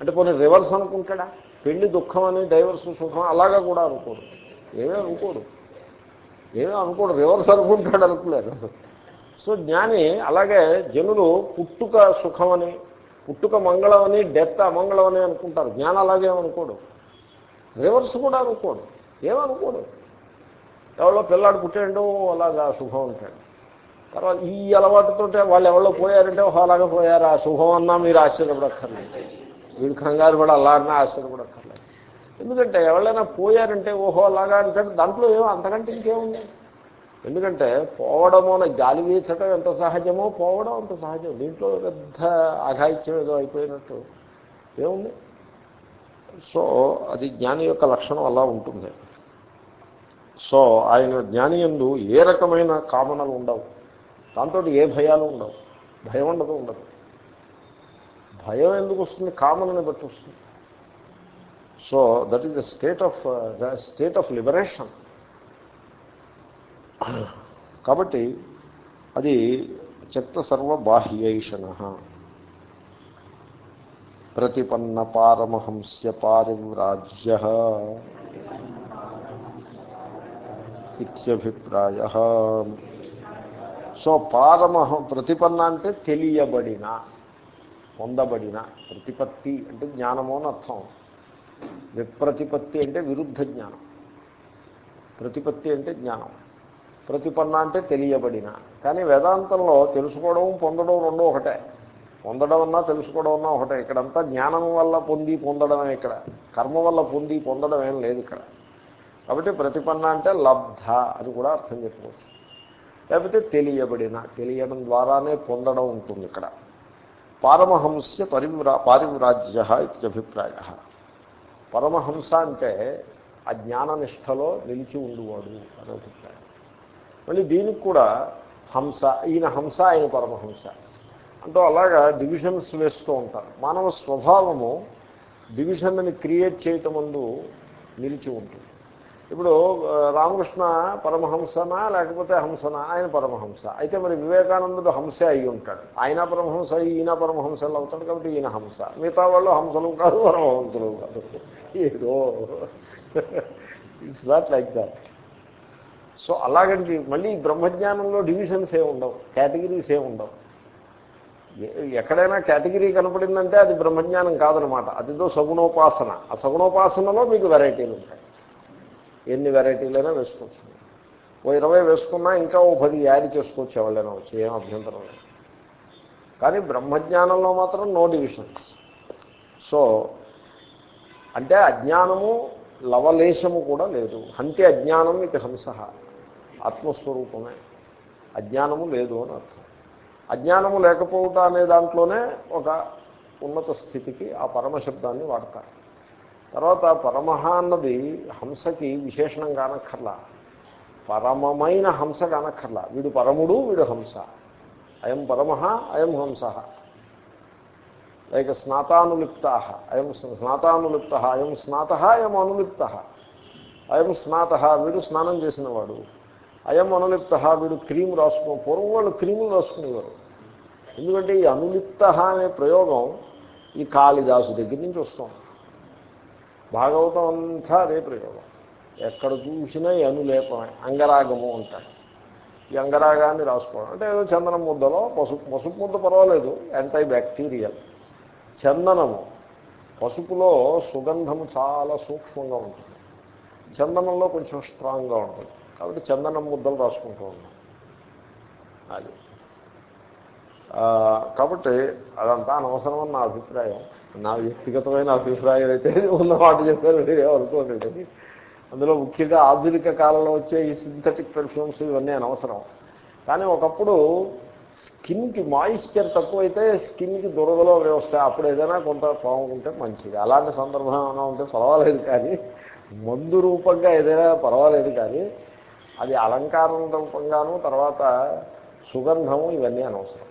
అంటే పోనీ రివర్స్ అనుకుంటాడా? పెళ్ళి దుఃఖం అని డైవర్స్ సుఖం అలాగా కూడా అనుకోడు. ఏమీ అనుకోడు. ఏమీ అనుకోడు రివర్స్ అనుకుంటాడు అనుకోలేరు సో జ్ఞాని అలాగే జనులు పుట్టుక సుఖమని పుట్టుక మంగళం అని డెత్ అమంగళం అని అనుకుంటారు. జ్ఞానం అలాగే అనుకోడు. రివర్స్ కూడా అనుకోడు. ఏమనుకోడు? ఎవరో పిల్లాడు పుట్టాడో అలాగా శుభం ఉంటాడు తర్వాత ఈ అలవాటుతో వాళ్ళు ఎవరో పోయారంటే ఓహో అలాగే పోయారు. ఆ శుభం అన్నా మీరు ఆశ్చర్యపడక్కర్లేదు. వీడు కంగారు కూడా అలా అన్నా ఆశ్చర్యపడక్కర్లేదు. ఎందుకంటే ఎవరైనా పోయారంటే ఓహో అలాగా అంటే దాంట్లో ఏమో అంతకంటే ఇంకేముంది? ఎందుకంటే పోవడము అనే గాలి వీచడం ఎంత సహజమో పోవడం అంత సహజం. దీంట్లో పెద్ద అఘాయిత్యం ఏదో అయిపోయినట్టు ఏముంది? సో అది జ్ఞాని యొక్క లక్షణం అలా ఉంటుంది. సో ఆయన జ్ఞాని ఎందు ఏ రకమైన కామనలు ఉండవు. దాంతో ఏ భయాలు ఉండవు. భయం ఉండదు ఉండదు. భయం ఎందుకు వస్తుంది? కామనని బట్టి వస్తుంది. So that is the state of state of liberation కాబట్టి అది చెత్త సర్వ బాహ్యైషణ ప్రతిపన్న పారమహంస్య పారివ్రాజ్య ఇత్యభిప్రాయ సో పారమహ ప్రతిపన్న అంటే తెలియబడిన పొందబడిన ప్రతిపత్తి అంటే జ్ఞానము అని అర్థం విప్రతిపత్తి అంటే విరుద్ధ జ్ఞానం. ప్రతిపత్తి అంటే జ్ఞానం. ప్రతిపన్న అంటే తెలియబడిన. కానీ వేదాంతంలో తెలుసుకోవడం పొందడం రెండో ఒకటే. పొందడం అన్నా తెలుసుకోవడం అన్నా ఒకటే. ఇక్కడంతా జ్ఞానం వల్ల పొంది పొందడమే ఇక్కడ. కర్మ వల్ల పొంది పొందడం ఏం లేదు ఇక్కడ. కాబట్టి ప్రతిపన్న అంటే లబ్ధ అని కూడా అర్థం చెప్పుకోవచ్చు లేకపోతే తెలియబడిన. తెలియడం ద్వారానే పొందడం ఉంటుంది ఇక్కడ. పారమహంస పరివ్రా పారివ్రాజ్య ఇత్యభిప్రాయ. పరమహంస అంటే ఆ జ్ఞాననిష్టలో నిలిచి ఉండువాడు అని అభిప్రాయం మళ్ళీ దీనికి కూడా హంస ఈయన హంస ఆయన పరమహంస. అంటూ అలాగా డివిజన్స్ వేస్తూ ఉంటారు. మానవ స్వభావము డివిజన్ని క్రియేట్ చేయటం ముందు నిలిచి ఉంటుంది. ఇప్పుడు రామకృష్ణ పరమహంసనా లేకపోతే హంసనా? ఆయన పరమహంస. అయితే మరి వివేకానందుడు హంసే అయి ఉంటాడు. ఆయన పరమహంస ఈయన పరమహంసలు అవుతాడు కాబట్టి ఈయన హంస. మిగతా వాళ్ళు హంసలు కాదు పరమహంసలు కాదు. ఏదో. It's not like that so అలాగంటే మళ్ళీ బ్రహ్మజ్ఞానంలో డివిజన్స్ ఏ ఉండవు. కేటగిరీస్ ఏ ఉండవు. ఎక్కడైనా కేటగిరీ కనపడిందంటే అది బ్రహ్మజ్ఞానం కాదనమాట. అదిదో సగుణోపాసన. ఆ సగుణోపాసనలో మీకు వెరైటీలు ఉంటాయి. ఎన్ని వెరైటీలైనా వేసుకోవచ్చు ఓ ఇరవై వేసుకున్నా ఇంకా ఓ పది యాడ్ చేసుకోవచ్చు ఎవరైనా వచ్చి ఏం అభ్యంతరం లేదు. కానీ బ్రహ్మజ్ఞానంలో మాత్రం నో డివిజన్స్ సో అంటే అజ్ఞానము లవలేశము కూడా లేదు. అంతే అజ్ఞానం ఇది హంస ఆత్మస్వరూపమే. అజ్ఞానము లేదు అని అర్థం. అజ్ఞానము లేకపోవటం అనే దాంట్లోనే ఒక ఉన్నత స్థితికి ఆ పరమశబ్దాన్ని వాడతారు. తర్వాత పరమహ అన్నది హంసకి విశేషణం కానక్కర్లా. పరమమైన హంస కానక్కర్లా. వీడు పరముడు వీడు హంస. అయం పరమహ అయం హంస. లైక్ స్నాతానులిప్త. అయం స్నాతానులిప్త అయం స్నాత అయం అనులిప్త. అయం స్నాత వీడు స్నానం చేసినవాడు. అయం అనులిప్త వీడు క్రీమ్ రాసుకో పూర్వం వాళ్ళు క్రీములు రాసుకునేవారు. ఎందుకంటే ఈ అనులిప్త అనే ప్రయోగం ఈ కాళిదాసు దగ్గర నుంచి వస్తాం భాగవతం అంతా అదే ప్రయోగం. ఎక్కడ చూసినా అనులేపమే అంగరాగము అంటాడు ఈ అంగరాగాన్ని రాసుకోవడం. అంటే ఏదో చందనం ముద్దలో పసుపు పసుపు ముద్ద పర్వాలేదు యాంటై బ్యాక్టీరియల్ చందనము పసుపులో సుగంధము చాలా సూక్ష్మంగా ఉంటుంది. చందనంలో కొంచెం స్ట్రాంగ్గా ఉంటుంది. కాబట్టి చందనం ముద్దలు రాసుకుంటూ ఉన్నాం అది. కాబట్టి అదంతా అనవసరమని నా అభిప్రాయం. నా వ్యక్తిగతమైన అభిప్రాయం అయితే ఉన్న మాట చెప్పారు మీరే అనుకోండి. అందులో ముఖ్యంగా ఆధునిక కాలంలో వచ్చే ఈ సింథటిక్ పెర్ఫ్యూమ్స్ ఇవన్నీ అనవసరం. కానీ ఒకప్పుడు స్కిన్కి మాయిశ్చర్ తక్కువైతే స్కిన్కి దురదలో వ్యవస్థ. అప్పుడు ఏదైనా కొంత బాగుంటే మంచిది. అలాంటి సందర్భం ఏమైనా ఉంటే పర్వాలేదు కానీ మందు రూపంగా ఏదైనా పర్వాలేదు కానీ అది అలంకారం రూపంగాను తర్వాత సుగంధము ఇవన్నీ అనవసరం.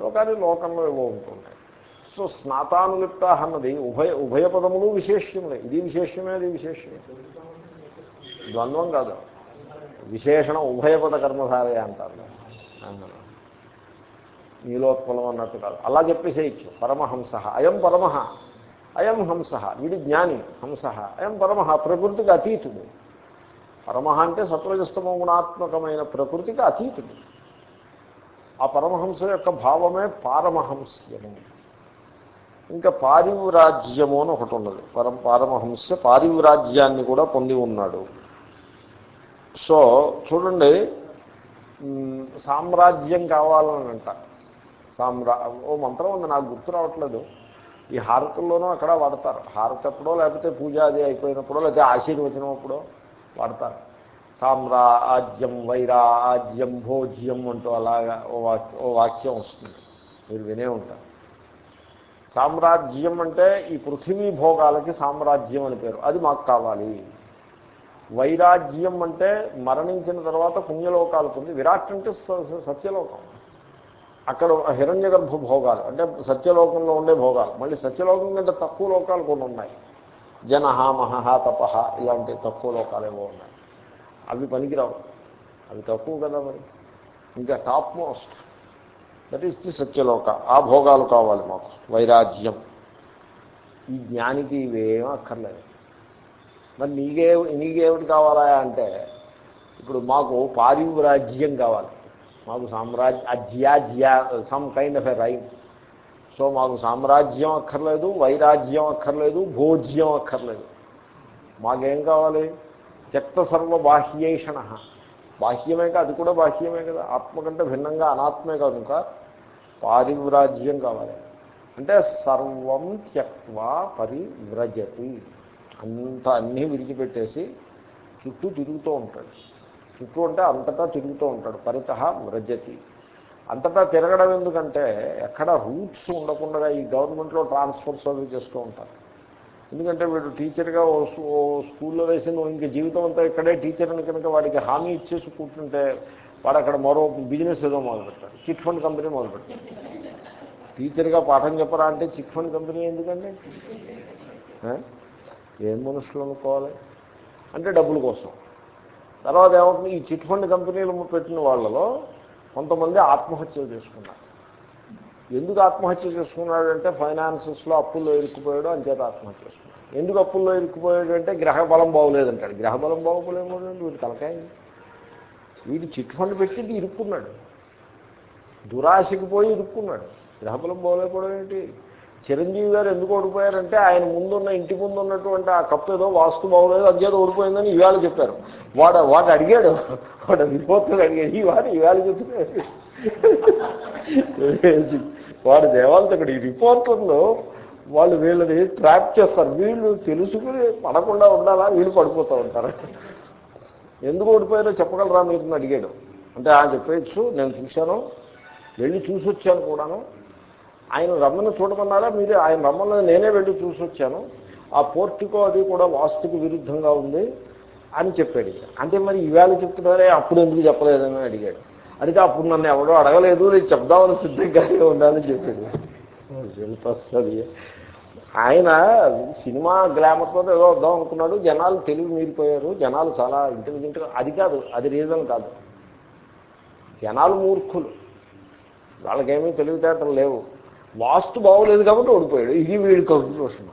కానీ లోకంలో ఏవో ఉంటుంటాయి సో స్నాతానులిప్త అన్నది ఉభయ ఉభయ పదములు విశేష్యములే. ఇది విశేషమే అది విశేషమే ద్వంద్వం కాదు. విశేషణం ఉభయపద కర్మధారయ అంటారు. నీలోత్పలం అన్నట్టు కాదు. అలా చెప్పేసేయచ్చు. పరమహంస. అయం పరమహ. అయం హంస. వీడి జ్ఞాని. హంస. అయం పరమ ప్రకృతికి అతీతుడు. పరమ అంటే సత్వజస్తమ గుణాత్మకమైన ప్రకృతికి అతీతుడు. ఆ పరమహంస యొక్క భావమే పారమహంస్యము. ఇంకా పారివ్రాజ్యము అని ఒకటి ఉన్నది. పరం పారమహంస పారివ్రాజ్యాన్ని కూడా పొంది ఉన్నాడు. సో చూడండి సామ్రాజ్యం కావాలని అంట. సామ్రా ఓ మంత్రం ఉంది నాకు గుర్తు రావట్లేదు. ఈ హారతుల్లోనూ అక్కడ వాడతారు. హారతప్పుడో లేకపోతే పూజ అది అయిపోయినప్పుడో లేకపోతే ఆశీర్వచనం అప్పుడో వాడతారు. సామ్రాజ్యం వైరాజ్యం భోజ్యం అంటూ అలాగా ఓ వాక్యం ఓ వాక్యం వస్తుంది. మీరు వినే ఉంటారు. సామ్రాజ్యం అంటే ఈ పృథివీ భోగాలకి సామ్రాజ్యం అని పేరు. అది మాకు కావాలి. వైరాజ్యం అంటే మరణించిన తర్వాత పుణ్యలోకాలు పొంది విరాట్ అంటే సత్యలోకం. అక్కడ హిరణ్య గర్భ భోగాలు అంటే సత్యలోకంలో ఉండే భోగాలు. మళ్ళీ సత్యలోకం కంటే తక్కువ లోకాలు కొన్ని ఉన్నాయి. జనహ మహహ తపహ ఇలాంటి తక్కువ లోకాలు ఏవో ఉన్నాయి. అవి పనికిరావు. అవి తక్కువ కదా మరి. ఇంకా top most that is the Satyaloka. ఆ భోగాలు కావాలి మాకు. వైరాజ్యం. ఈ జ్ఞానికి ఇవేం అక్కర్లేదు. మరి నీకే నీకేమిటి కావాలా అంటే ఇప్పుడు మాకు పారివ్రాజ్యం కావాలి. మాకు సామ్రాజ్య అజ్యాజ్యా some kind of a rhyme so మాకు సామ్రాజ్యం అక్కర్లేదు వైరాజ్యం అక్కర్లేదు భోజ్యం అక్కర్లేదు. మాకేం కావాలి? త్యక్త సర్వ బాహ్యేషణ బాహ్యమే కాదు అది కూడా బాహ్యమే కదా. ఆత్మ కంటే భిన్నంగా అనాత్మే కాదు ఇంకా. పారివ్రాజ్యం కావాలి. అంటే సర్వం త్యక్వా పరివ్రజతి. అంత అన్నీ విడిచిపెట్టేసి చుట్టూ తిరుగుతూ ఉంటాడు. చుట్టూ అంటే అంతటా తిరుగుతూ ఉంటాడు. పరిత వ్రజతి. అంతటా తిరగడం ఎందుకంటే ఎక్కడ రూట్స్ ఉండకుండా ఈ గవర్నమెంట్లో ట్రాన్స్ఫర్స్ అవి చేస్తూ ఉంటారు. ఎందుకంటే వీడు టీచర్గా ఓ స్కూల్లో వేసిన ఇంకా జీవితం అంతా ఇక్కడే టీచర్ అని కనుక వాడికి హామీ ఇచ్చేసి కూర్చుంటే వాడు అక్కడ మరో బిజినెస్ ఏదో మొదలుపెట్టాడు చిట్ ఫండ్ కంపెనీ మొదలుపెట్టాడు టీచర్గా పాఠం చెప్పరా అంటే చిట్ ఫండ్ కంపెనీ ఎందుకండి? ఏం మనుషులు అనుకోవాలి? అంటే డబ్బుల కోసం. తర్వాత ఏమవుతుంది? ఈ చిట్ ఫండ్ కంపెనీలు పెట్టిన వాళ్ళలో కొంతమంది ఆత్మహత్యలు చేసుకున్నారు. ఎందుకు ఆత్మహత్య చేసుకున్నాడంటే ఫైనాన్సెస్లో అప్పుల్లో ఇరుక్కుపోయాడు అంచేత ఆత్మహత్య చేసుకున్నాడు. ఎందుకు అప్పుల్లో ఇరుక్కుపోయాడు అంటే గ్రహ బలం బాగోలేదంటాడు. గ్రహ బలం బాగోలేమోదండి వీడు తలకాయ. వీడు చిట్ ఫండ్ పెట్టి ఇరుక్కున్నాడు. దురాశకి పోయి ఇరుక్కున్నాడు. గ్రహబలం బాగోలేకపోవడం ఏంటి? చిరంజీవి గారు ఎందుకు ఓడిపోయారంటే ఆయన ముందున్న ఇంటి ముందు ఉన్నటువంటి ఆ కప్పు ఏదో వాస్తు బాగోలేదు అధ్యత ఓడిపోయిందని ఇవాళ చెప్పారు. వాడు వాడు అడిగాడు వాడు రిపోర్టర్ అడిగాడు ఈ వాడు ఇవాళ చెప్తున్నాడు. వాడు దేవాలతో ఈ రిపోర్టర్లు వాళ్ళు వీళ్ళని ట్రాప్ చేస్తారు. వీళ్ళు తెలుసుకుని పడకుండా ఉండాలా? వీళ్ళు పడిపోతూ ఉంటారు. ఎందుకు ఓడిపోయారో చెప్పగలరా మీరు? అడిగాడు. అంటే ఆయన చెప్పేయచ్చు నేను చూశాను వెళ్ళి చూసి వచ్చాను కూడాను. ఆయన రమ్మని చూడమన్నారా? మీరు ఆయన రమ్మని నేనే వెళ్ళి చూసి వచ్చాను. ఆ పోర్టికో అది కూడా వాస్తుకు విరుద్ధంగా ఉంది అని చెప్పాడు. అంటే మరి ఈవేళ చెప్తున్నారే అప్పుడు ఎందుకు చెప్పలేదని అడిగాడు. అడిగితే అప్పుడు నన్ను ఎవడో అడగలేదు నేను చెప్దామని సిద్ధంగానే ఉండాలని చెప్పాడు. వస్తుంది ఆయన సినిమా గ్లామర్తో ఏదో వద్దాం అనుకున్నాడు. జనాలు తెలివి మీరిపోయారు. జనాలు చాలా ఇంటెలిజెంట్గా అది కాదు అది రీజన్ కాదు. జనాలు మూర్ఖులు. వాళ్ళకేమీ తెలివితేటలు లేవు. వాస్తు బాగోలేదు కాబట్టి ఓడిపోయాడు. ఇది వీడి కంక్లూషన్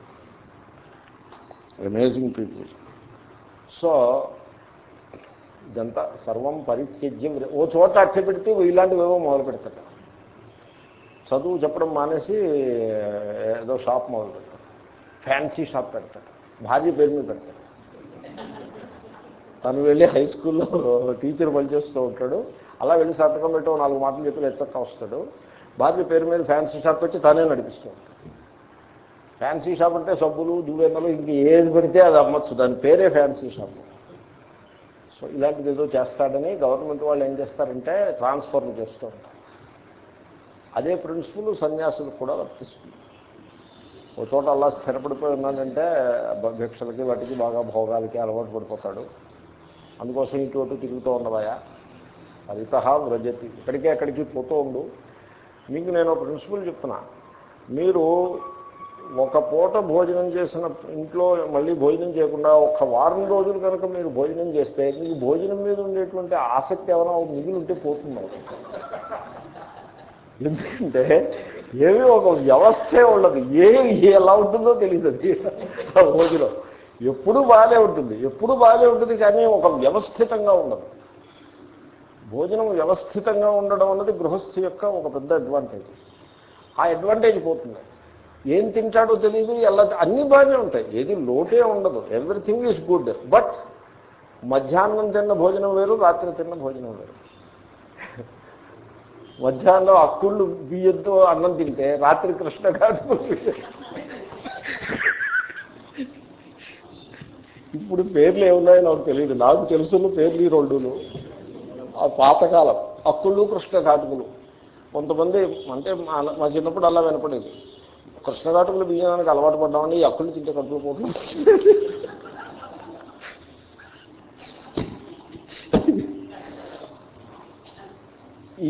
అమేజింగ్ పీపుల్ సో ఇదంతా సర్వం పరిత్యజ్యం. ఓ చోట అట్ట పెడితే ఇలాంటివేవో మొదలు పెడతాడు చదువు చెప్పడం మానేసి ఏదో షాప్ మొదలు పెడతాడు ఫ్యాన్సీ షాప్ పెడతాడు భార్య పేరు మీద పెడతాడు తను వెళ్ళి హై స్కూల్లో టీచర్ పనిచేస్తూ ఉంటాడు. అలా వెళ్ళి సంతకం పెట్టి నాలుగు మాటలు చెప్పి హెచ్చక్క వస్తాడు. భార్య పేరు మీద ఫ్యాన్సీ షాప్ పెట్టి తనే నడిపిస్తూ ఉంటాడు. ఫ్యాన్సీ షాప్ అంటే సబ్బులు దువ్వెన్నలు ఇంక ఏది పెడితే అది అమ్మచ్చు. దాని పేరే ఫ్యాన్సీ షాప్. సో ఇలాంటిది ఏదో చేస్తాడని గవర్నమెంట్ వాళ్ళు ఏం చేస్తారంటే ట్రాన్స్ఫర్లు చేస్తూ ఉంటారు. అదే ప్రిన్సిపల్ సన్యాసులకు కూడా వర్తిస్తుంది ఒక చోట అలా స్థిరపడిపోయి ఉన్నాడంటే భిక్షలకి వాటికి బాగా భోగాలకి అలవాటు పడిపోతాడు. అందుకోసం ఇటువంటి తిరుగుతూ ఉండవాయా పరిత వ్రజతి. ఇక్కడికి అక్కడికి పోతూ ఉండు. మీకు నేను ప్రిన్సిపల్ చెప్తున్నా. మీరు ఒక పూట భోజనం చేసిన ఇంట్లో మళ్ళీ భోజనం చేయకుండా ఒక వారం రోజులు కనుక మీరు భోజనం చేస్తే మీకు భోజనం మీద ఉండేటువంటి ఆసక్తి ఏమైనా మిగిలి ఉంటే పోతుంది ఎందుకంటే ఏమి ఒక వ్యవస్థే ఉండదు. ఏమి ఎలా ఉంటుందో తెలియదు అది. ఆ రోజులో. ఎప్పుడు బాగానే ఉంటుంది. ఎప్పుడు బాగానే ఉంటుంది కానీ ఒక వ్యవస్థితంగా ఉండదు. భోజనం వ్యవస్థితంగా ఉండడం అన్నది గృహస్థి యొక్క ఒక పెద్ద అడ్వాంటేజ్ ఆ అడ్వాంటేజ్ పోతుంది. ఏం తింటాడో తెలియదు ఎలా అన్నీ బాగానే ఉంటాయి. ఏది లోటే ఉండదు. ఎవ్రీథింగ్ ఈజ్ గుడ్ బట్ మధ్యాహ్నం తిన్న భోజనం వేరు రాత్రి తిన్న భోజనం వేరు. మధ్యాహ్నం అక్కుళ్ళు బియ్యంతో అన్నం తింటే రాత్రి కృష్ణ కాదు ఇప్పుడు పేర్లు ఏమున్నాయో నాకు తెలియదు నాకు తెలుసును పేర్లు ఈ రెండును. ఆ పాతకాలం అక్కుళ్ళు కృష్ణ కాటుకులు కొంతమంది అంటే మా- మా చిన్నప్పుడు అలా వినపడేది. కృష్ణఘాటుకులు బియ్యానికి అలవాటు పడ్డామండి ఈ అక్కులు తింటే కడుపులు పోతుంది.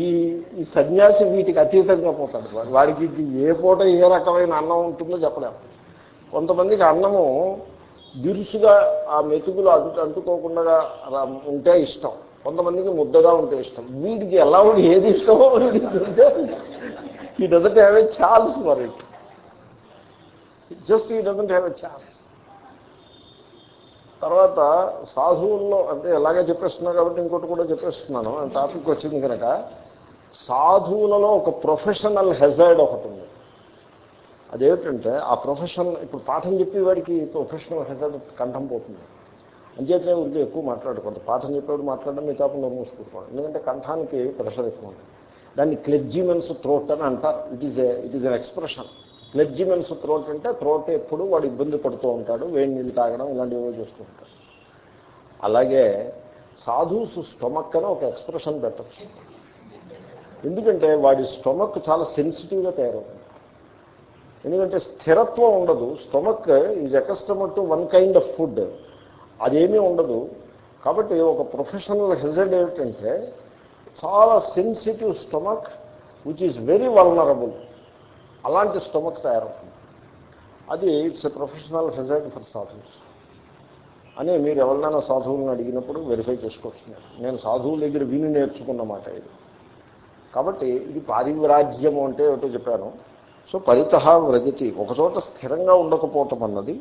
ఈ ఈ సన్యాసి వీటికి అతీతంగా పోతాడు. వాడికి ఏ పూట ఏ రకమైన అన్నం ఉంటుందో చెప్పలేము కొంతమందికి అన్నము బిరుసుగా ఆ మెతుకులు అటు అంటుకోకుండా ఉంటే ఇష్టం. కొంతమందికి ముద్దగా ఉంటే ఇష్టం. వీడికి ఎలా ఉండి ఏది ఇష్టమో he doesn't have a chance for it just he doesn't have a chance. తర్వాత సాధువుల్లో అంటే ఎలాగే చెప్పేస్తున్నా కాబట్టి ఇంకోటి కూడా చెప్పేస్తున్నాను ఆ టాపిక్ వచ్చింది కనుక సాధువులలో ఒక ప్రొఫెషనల్ హెజైడ్ ఒకటి ఉంది. అదేమిటంటే ఆ ప్రొఫెషన్ ఇప్పుడు పాఠం చెప్పేవాడికి ప్రొఫెషనల్ హెజైడ్ కంఠం పోతుంది. అంచేతనే ఉరికి ఎక్కువ మాట్లాడుకోండి పాఠం చెప్పేవాడు మాట్లాడడం మీ తాపం మూసుకుంటుకోండి ఎందుకంటే కంఠానికి ప్రెషర్ ఎక్కువ ఉంది దాన్ని క్లెడ్జిమెన్స్ త్రోట్ అని అంటారు. It is it is an expression clergymen's throat అంటే త్రోట్ ఎప్పుడు వాడు ఇబ్బంది పడుతూ ఉంటాడు వేడి నీళ్ళు తాగడం ఇలాంటివి చేస్తూ ఉంటాడు అలాగే సాధుసు స్టొమక్ అని ఒక ఎక్స్ప్రెషన్ పెట్టచ్చు. ఎందుకంటే వాడి స్టొమక్ చాలా సెన్సిటివ్గా తయారవుతుంది. ఎందుకంటే స్థిరత్వం ఉండదు. Stomach is accustomed to one kind of food. అదేమీ ఉండదు. కాబట్టి ఒక ప్రొఫెషనల్ హెజర్డ్ ఏమిటంటే చాలా sensitive stomach which is very vulnerable అలాంటి స్టొమక్ తయారవుతుంది. అది it's a professional hazard for sadhus అని మీరు ఎవరినైనా సాధువులను అడిగినప్పుడు వెరిఫై చేసుకోవచ్చు నేను సాధువుల దగ్గర విని నేర్చుకున్నమాట ఇది. కాబట్టి ఇది పారివ్రాజ్యము అంటే ఏమిటో చెప్పాను. సో పరిత వ్రజతి ఒకచోట స్థిరంగా ఉండకపోవటం అన్నది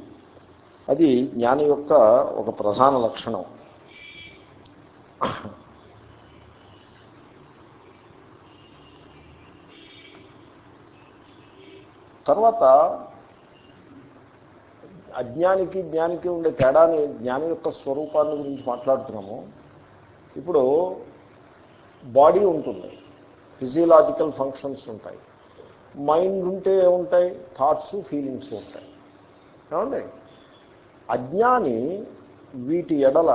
అది జ్ఞాని యొక్క ఒక ప్రధాన లక్షణం. తర్వాత అజ్ఞానికి జ్ఞానికి ఉండే తేడాని జ్ఞానం యొక్క స్వరూపాన్ని గురించి మాట్లాడుతున్నాము. ఇప్పుడు బాడీ ఉంటుంది. ఫిజియలాజికల్ ఫంక్షన్స్ ఉంటాయి. మైండ్ ఉంటే ఏముంటాయి? థాట్స్ ఫీలింగ్స్ ఉంటాయి. ఏమండి? అజ్ఞాని వీటి ఎడల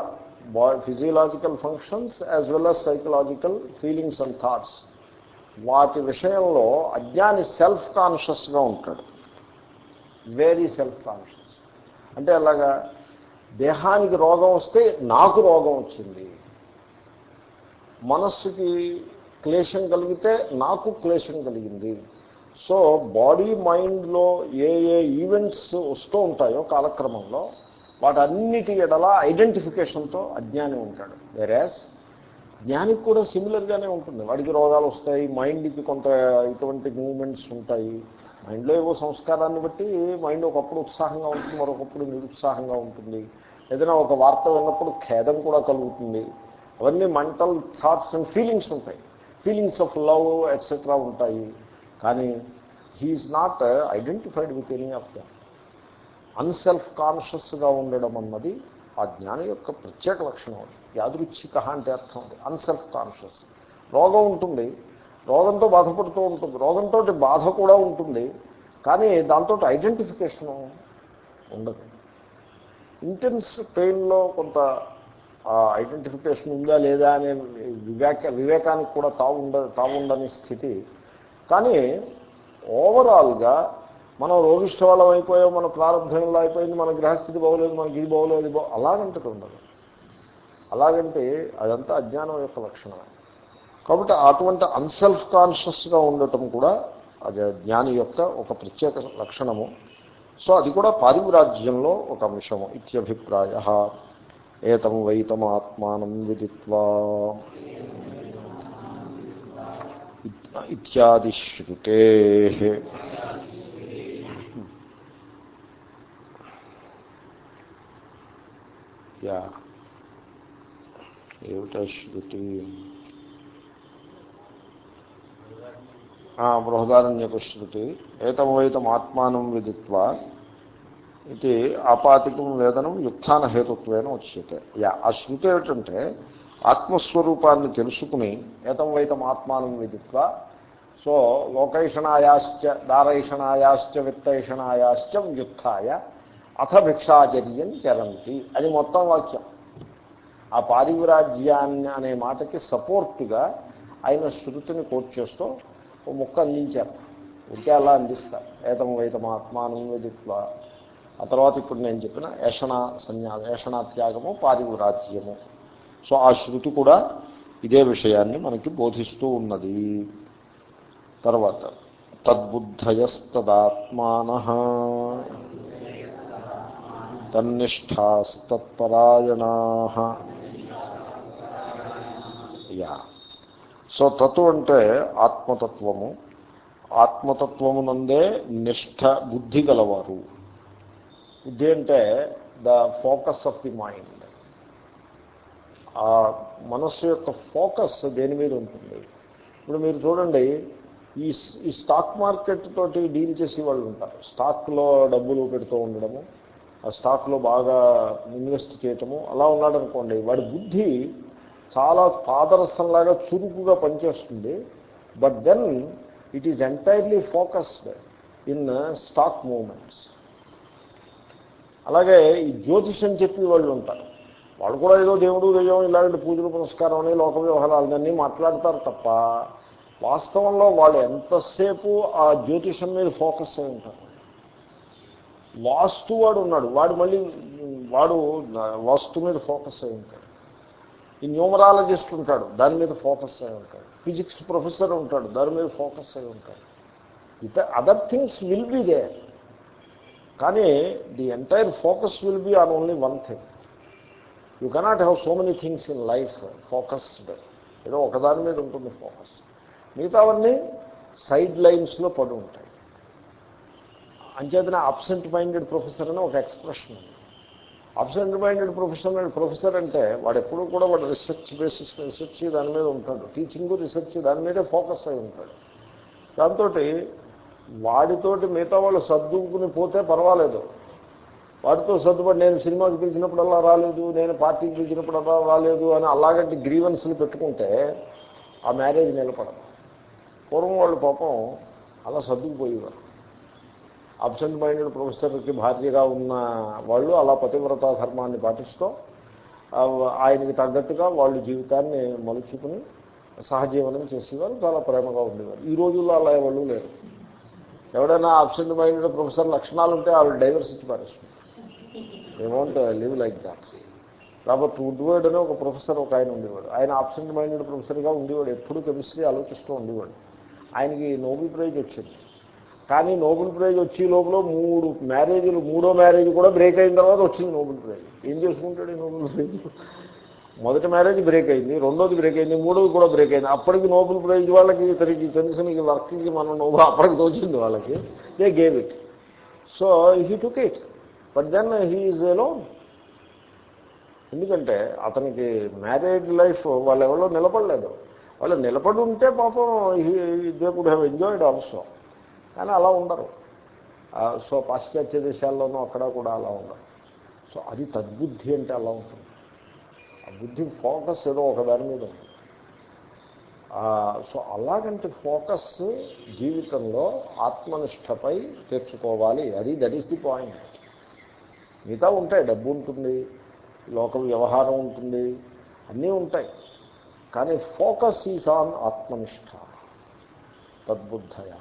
బా physiological functions as well as psychological feelings and thoughts వాటి విషయంలో అజ్ఞాని సెల్ఫ్ కాన్షియస్గా ఉంటాడు. వెరీ సెల్ఫ్ కాన్షియస్ అంటే అలాగా దేహానికి రోగం వస్తే నాకు రోగం వచ్చింది. మనస్సుకి క్లేశం కలిగితే నాకు క్లేశం కలిగింది. సో బాడీ మైండ్లో ఏ ఏ ఈవెంట్స్ వస్తూ ఉంటాయో కాలక్రమంలో వాటన్నిటి ఎడల ఐడెంటిఫికేషన్తో అజ్ఞాని ఉంటాడు. వేరేస్ జ్ఞానికి కూడా సిమిలర్గానే ఉంటుంది. వాడికి రోగాలు వస్తాయి మైండ్కి కొంత ఇటువంటి మూమెంట్స్ ఉంటాయి. మైండ్లో ఏవో సంస్కారాన్ని బట్టి మైండ్ ఒకప్పుడు ఉత్సాహంగా ఉంటుంది మరొకప్పుడు నిరుత్సాహంగా ఉంటుంది. ఏదైనా ఒక వార్త విన్నప్పుడు ఖేదం కూడా కలుగుతుంది. అవన్నీ మెంటల్ థాట్స్ అండ్ ఫీలింగ్స్ ఉంటాయి. ఫీలింగ్స్ ఆఫ్ లవ్ ఎట్సెట్రా ఉంటాయి. కానీ he is not identified with any of them unself కాన్షియస్గా ఉండడం అన్నది ఆ జ్ఞానం యొక్క ప్రత్యేక లక్షణం అది. యాదృచ్ఛిక అంటే అర్థం ఉంది. అన్సెల్ఫ్ కాన్షియస్ రోగం ఉంటుంది. రోగంతో బాధపడుతూ ఉంటుంది. రోగంతో బాధ కూడా ఉంటుంది. కానీ దాంతో ఐడెంటిఫికేషను ఉండదు. ఇంటెన్స్ పెయిన్లో కొంత ఐడెంటిఫికేషన్ ఉందా లేదా అనే వివేక వివేకానికి కూడా తావుండ తావుండని స్థితి. కానీ ఓవరాల్గా మనం రోగిష్ట వాళ్ళం అయిపోయాం మన ప్రారంభంలో అయిపోయింది మన గ్రహస్థితి బాగోలేదు మనకి ఇది బాగోలేదు అలాగంటది ఉండదు. అలాగంటే అదంతా అజ్ఞానం యొక్క లక్షణమే కాబట్టి అటువంటి అన్సెల్ఫ్ కాన్షియస్గా ఉండటం కూడా అది జ్ఞాని యొక్క ఒక ప్రత్యేక లక్షణము. సో అది కూడా పారివ్రాజ్యంలో ఒక అంశము ఇత్యభిప్రాయ. ఏతం వైతం ఆత్మానం విదిత్వా. ఇత్యాది శృతే. యా. ఏమిటా శృతి? బృహదారణ్యకు శృతి. ఏతం ఆత్మానం విదిత్వ ఇది ఆపాతికం వేదనం యుక్తాన హేతుత్వేన వచ్చేతే యా ఆ శృతి ఏమిటంటే ఆత్మస్వరూపాన్ని తెలుసుకుని ఏతం వైతం ఆత్మానం విదిత్వ. సో లోకైషణాయాశ్చ దారైషణాయాశ్చ విత్తైషణాయాశ్చ వ్యుత్థాయ అథ భిక్షాచర్యం చరంతి. అది మొత్తం వాక్యం. ఆ పారివ్రాజ్యాన్ని అనే మాటకి సపోర్ట్గా ఆయన శృతిని కోట్ చేస్తూ ఓ ముక్క అందించారు. ఉంటే అలా అందిస్తారు. ఏతం వైతం ఆత్మానం విదిత్వ. ఆ తర్వాత ఇప్పుడు నేను చెప్పిన యషణ సన్యా ఏషణాత్యాగము పారివ్రాజ్యము. సో ఆ శృతి కూడా ఇదే విషయాన్ని మనకి బోధిస్తూ ఉన్నది. తర్వాత తద్బుద్ధయస్తదాత్మాన. తన్నిష్టాస్తత్పరాయణా యా సో తత్వ అంటే ఆత్మతత్వము. ఆత్మతత్వమునందే నిష్ఠ బుద్ధి గలవారు. బుద్ధి అంటే the focus of the mind. ఆ మనస్సు యొక్క ఫోకస్ దేని మీద ఉంటుంది? ఇప్పుడు మీరు చూడండి ఈ ఈ స్టాక్ మార్కెట్ తోటి డీల్ చేసే వాళ్ళు ఉంటారు. స్టాక్లో డబ్బులు పెడుతూ ఉండడము ఆ స్టాక్లో బాగా ఇన్వెస్ట్ చేయటము అలా ఉన్నాడు అనుకోండి వాడి బుద్ధి చాలా పాదరసంలాగా చురుకుగా పనిచేస్తుంది. But then it is entirely focused in stock moments అలాగే ఈ జ్యోతిషం చెప్పి వాళ్ళు ఉంటారు. వాళ్ళు కూడా ఏదో దేవుడు దెయ్యం ఇలాంటి పూజలు పురస్కారం అని లోక వ్యవహారాలన్నీ మాట్లాడతారు తప్ప వాస్తవంలో వాళ్ళు ఎంతసేపు ఆ జ్యోతిషం మీద ఫోకస్ అయి ఉంటారు? వాస్తు వాడు ఉన్నాడు. వాడు మళ్ళీ వాడు వాస్తు మీద ఫోకస్ అయి ఉంటాడు. ఈ న్యూమరాలజిస్ట్ ఉంటాడు దాని మీద ఫోకస్ అయి ఉంటాడు. ఫిజిక్స్ ప్రొఫెసర్ ఉంటాడు దాని మీద ఫోకస్ అయి ఉంటాడు. ఇత other things will be there. కానీ the entire focus will be on only one thing. You cannot have so many things in life focused. ఏదో ఒకదాని మీద ఉంటుంది ఫోకస్. మిగతావన్నీ సైడ్ లైన్స్లో పడి ఉంటాయి. అంచేతనే అబ్సెంట్ మైండెడ్ ప్రొఫెసర్ అని ఒక ఎక్స్ప్రెషన్ ఉంది. అబ్సెంట్ మైండెడ్ ప్రొఫెసర్ ప్రొఫెసర్ అంటే వాడు ఎప్పుడూ కూడా వాడు రీసెర్చ్ బేసిస్ రీసెర్చ్ దాని మీద ఉంటాడు. టీచింగ్ రీసెర్చ్ దాని మీదే ఫోకస్ అయి ఉంటాడు. దాంతో వాడితోటి మిగతా వాళ్ళు సర్దుకుని పోతే పర్వాలేదు. వాటితో సర్దుపడి నేను సినిమాకి పిలిచినప్పుడల్లా రాలేదు నేను పార్టీకి పిలిచినప్పుడల్లా రాలేదు అని అలాగంటి గ్రీవెన్స్లు పెట్టుకుంటే ఆ మ్యారేజ్ నిలబడదు. పూర్వం వాళ్ళు పాపం అలా సర్దుకుపోయేవారు. అబ్సెంట్ మైండెడ్ ప్రొఫెసర్కి భార్యగా ఉన్న వాళ్ళు అలా పతివ్రత ధర్మాన్ని పాటిస్తూ ఆయనకి తగ్గట్టుగా వాళ్ళు జీవితాన్ని మలుచుకుని సహజీవనం చేసేవారు చాలా ప్రేమగా ఉండేవారు. ఈ రోజుల్లో అలా ఎవరు లేరు. ఎవడైనా అబ్సెంట్ మైండెడ్ ప్రొఫెసర్ లక్షణాలు ఉంటే ఆవిడ డైవర్స్ ఇచ్చి పారేస్తుంది amount live like that Robert Woodward అని ఒక ప్రొఫెసర్ ఒక ఆయన ఉండేవాడు. ఆయన అబ్సెంట్ మైండెడ్ ప్రొఫెసర్గా ఉండేవాడు. ఎప్పుడు కెమిస్ట్రీ ఆలోచిస్తూ ఉండేవాడు. ఆయనకి నోబెల్ ప్రైజ్ వచ్చింది. కానీ నోబెల్ ప్రైజ్ వచ్చే లోపల మూడు మ్యారేజ్లు మూడో మ్యారేజ్ కూడా బ్రేక్ అయిన తర్వాత వచ్చింది నోబెల్ ప్రైజ్. ఏం చేసుకుంటాడు నోబెల్ ప్రైజ్? మొదటి మ్యారేజ్ బ్రేక్ అయింది రెండోది బ్రేక్ అయింది మూడోది కూడా బ్రేక్ అయింది. అప్పటికి నోబెల్ ప్రైజ్ వాళ్ళకి ఇతనికి తెలిసిన ఈ వర్క్కి మనం నోబెల్ అప్పటికి తోచింది వాళ్ళకి. They gave it so he took it but then he's lone ఎందుకంటే అతనికి మ్యారేజ్ లైఫ్ వాళ్ళు ఎవరో నిలబడలేదు. వాళ్ళు నిలబడి ఉంటే పాపం they could have enjoyed also కానీ అలా ఉండరు. సో పాశ్చాత్య దేశాల్లోనూ అక్కడ కూడా అలా ఉండరు. సో అది తద్బుద్ధి అంటే అలా ఉంటుంది. ఆ బుద్ధి ఫోకస్ ఏదో ఒక దాని మీద ఉంది. సో అలాగంటి ఫోకస్ జీవితంలో ఆత్మనిష్టపై తెచ్చుకోవాలి. అది దట్ ఈస్ ది పాయింట్ మిగతా ఉంటాయి. డబ్బు ఉంటుంది లోక వ్యవహారం ఉంటుంది అన్నీ ఉంటాయి. కానీ ఫోకస్ ఈజ్ ఆన్ ఆత్మనిష్ట తద్బుద్ధయ.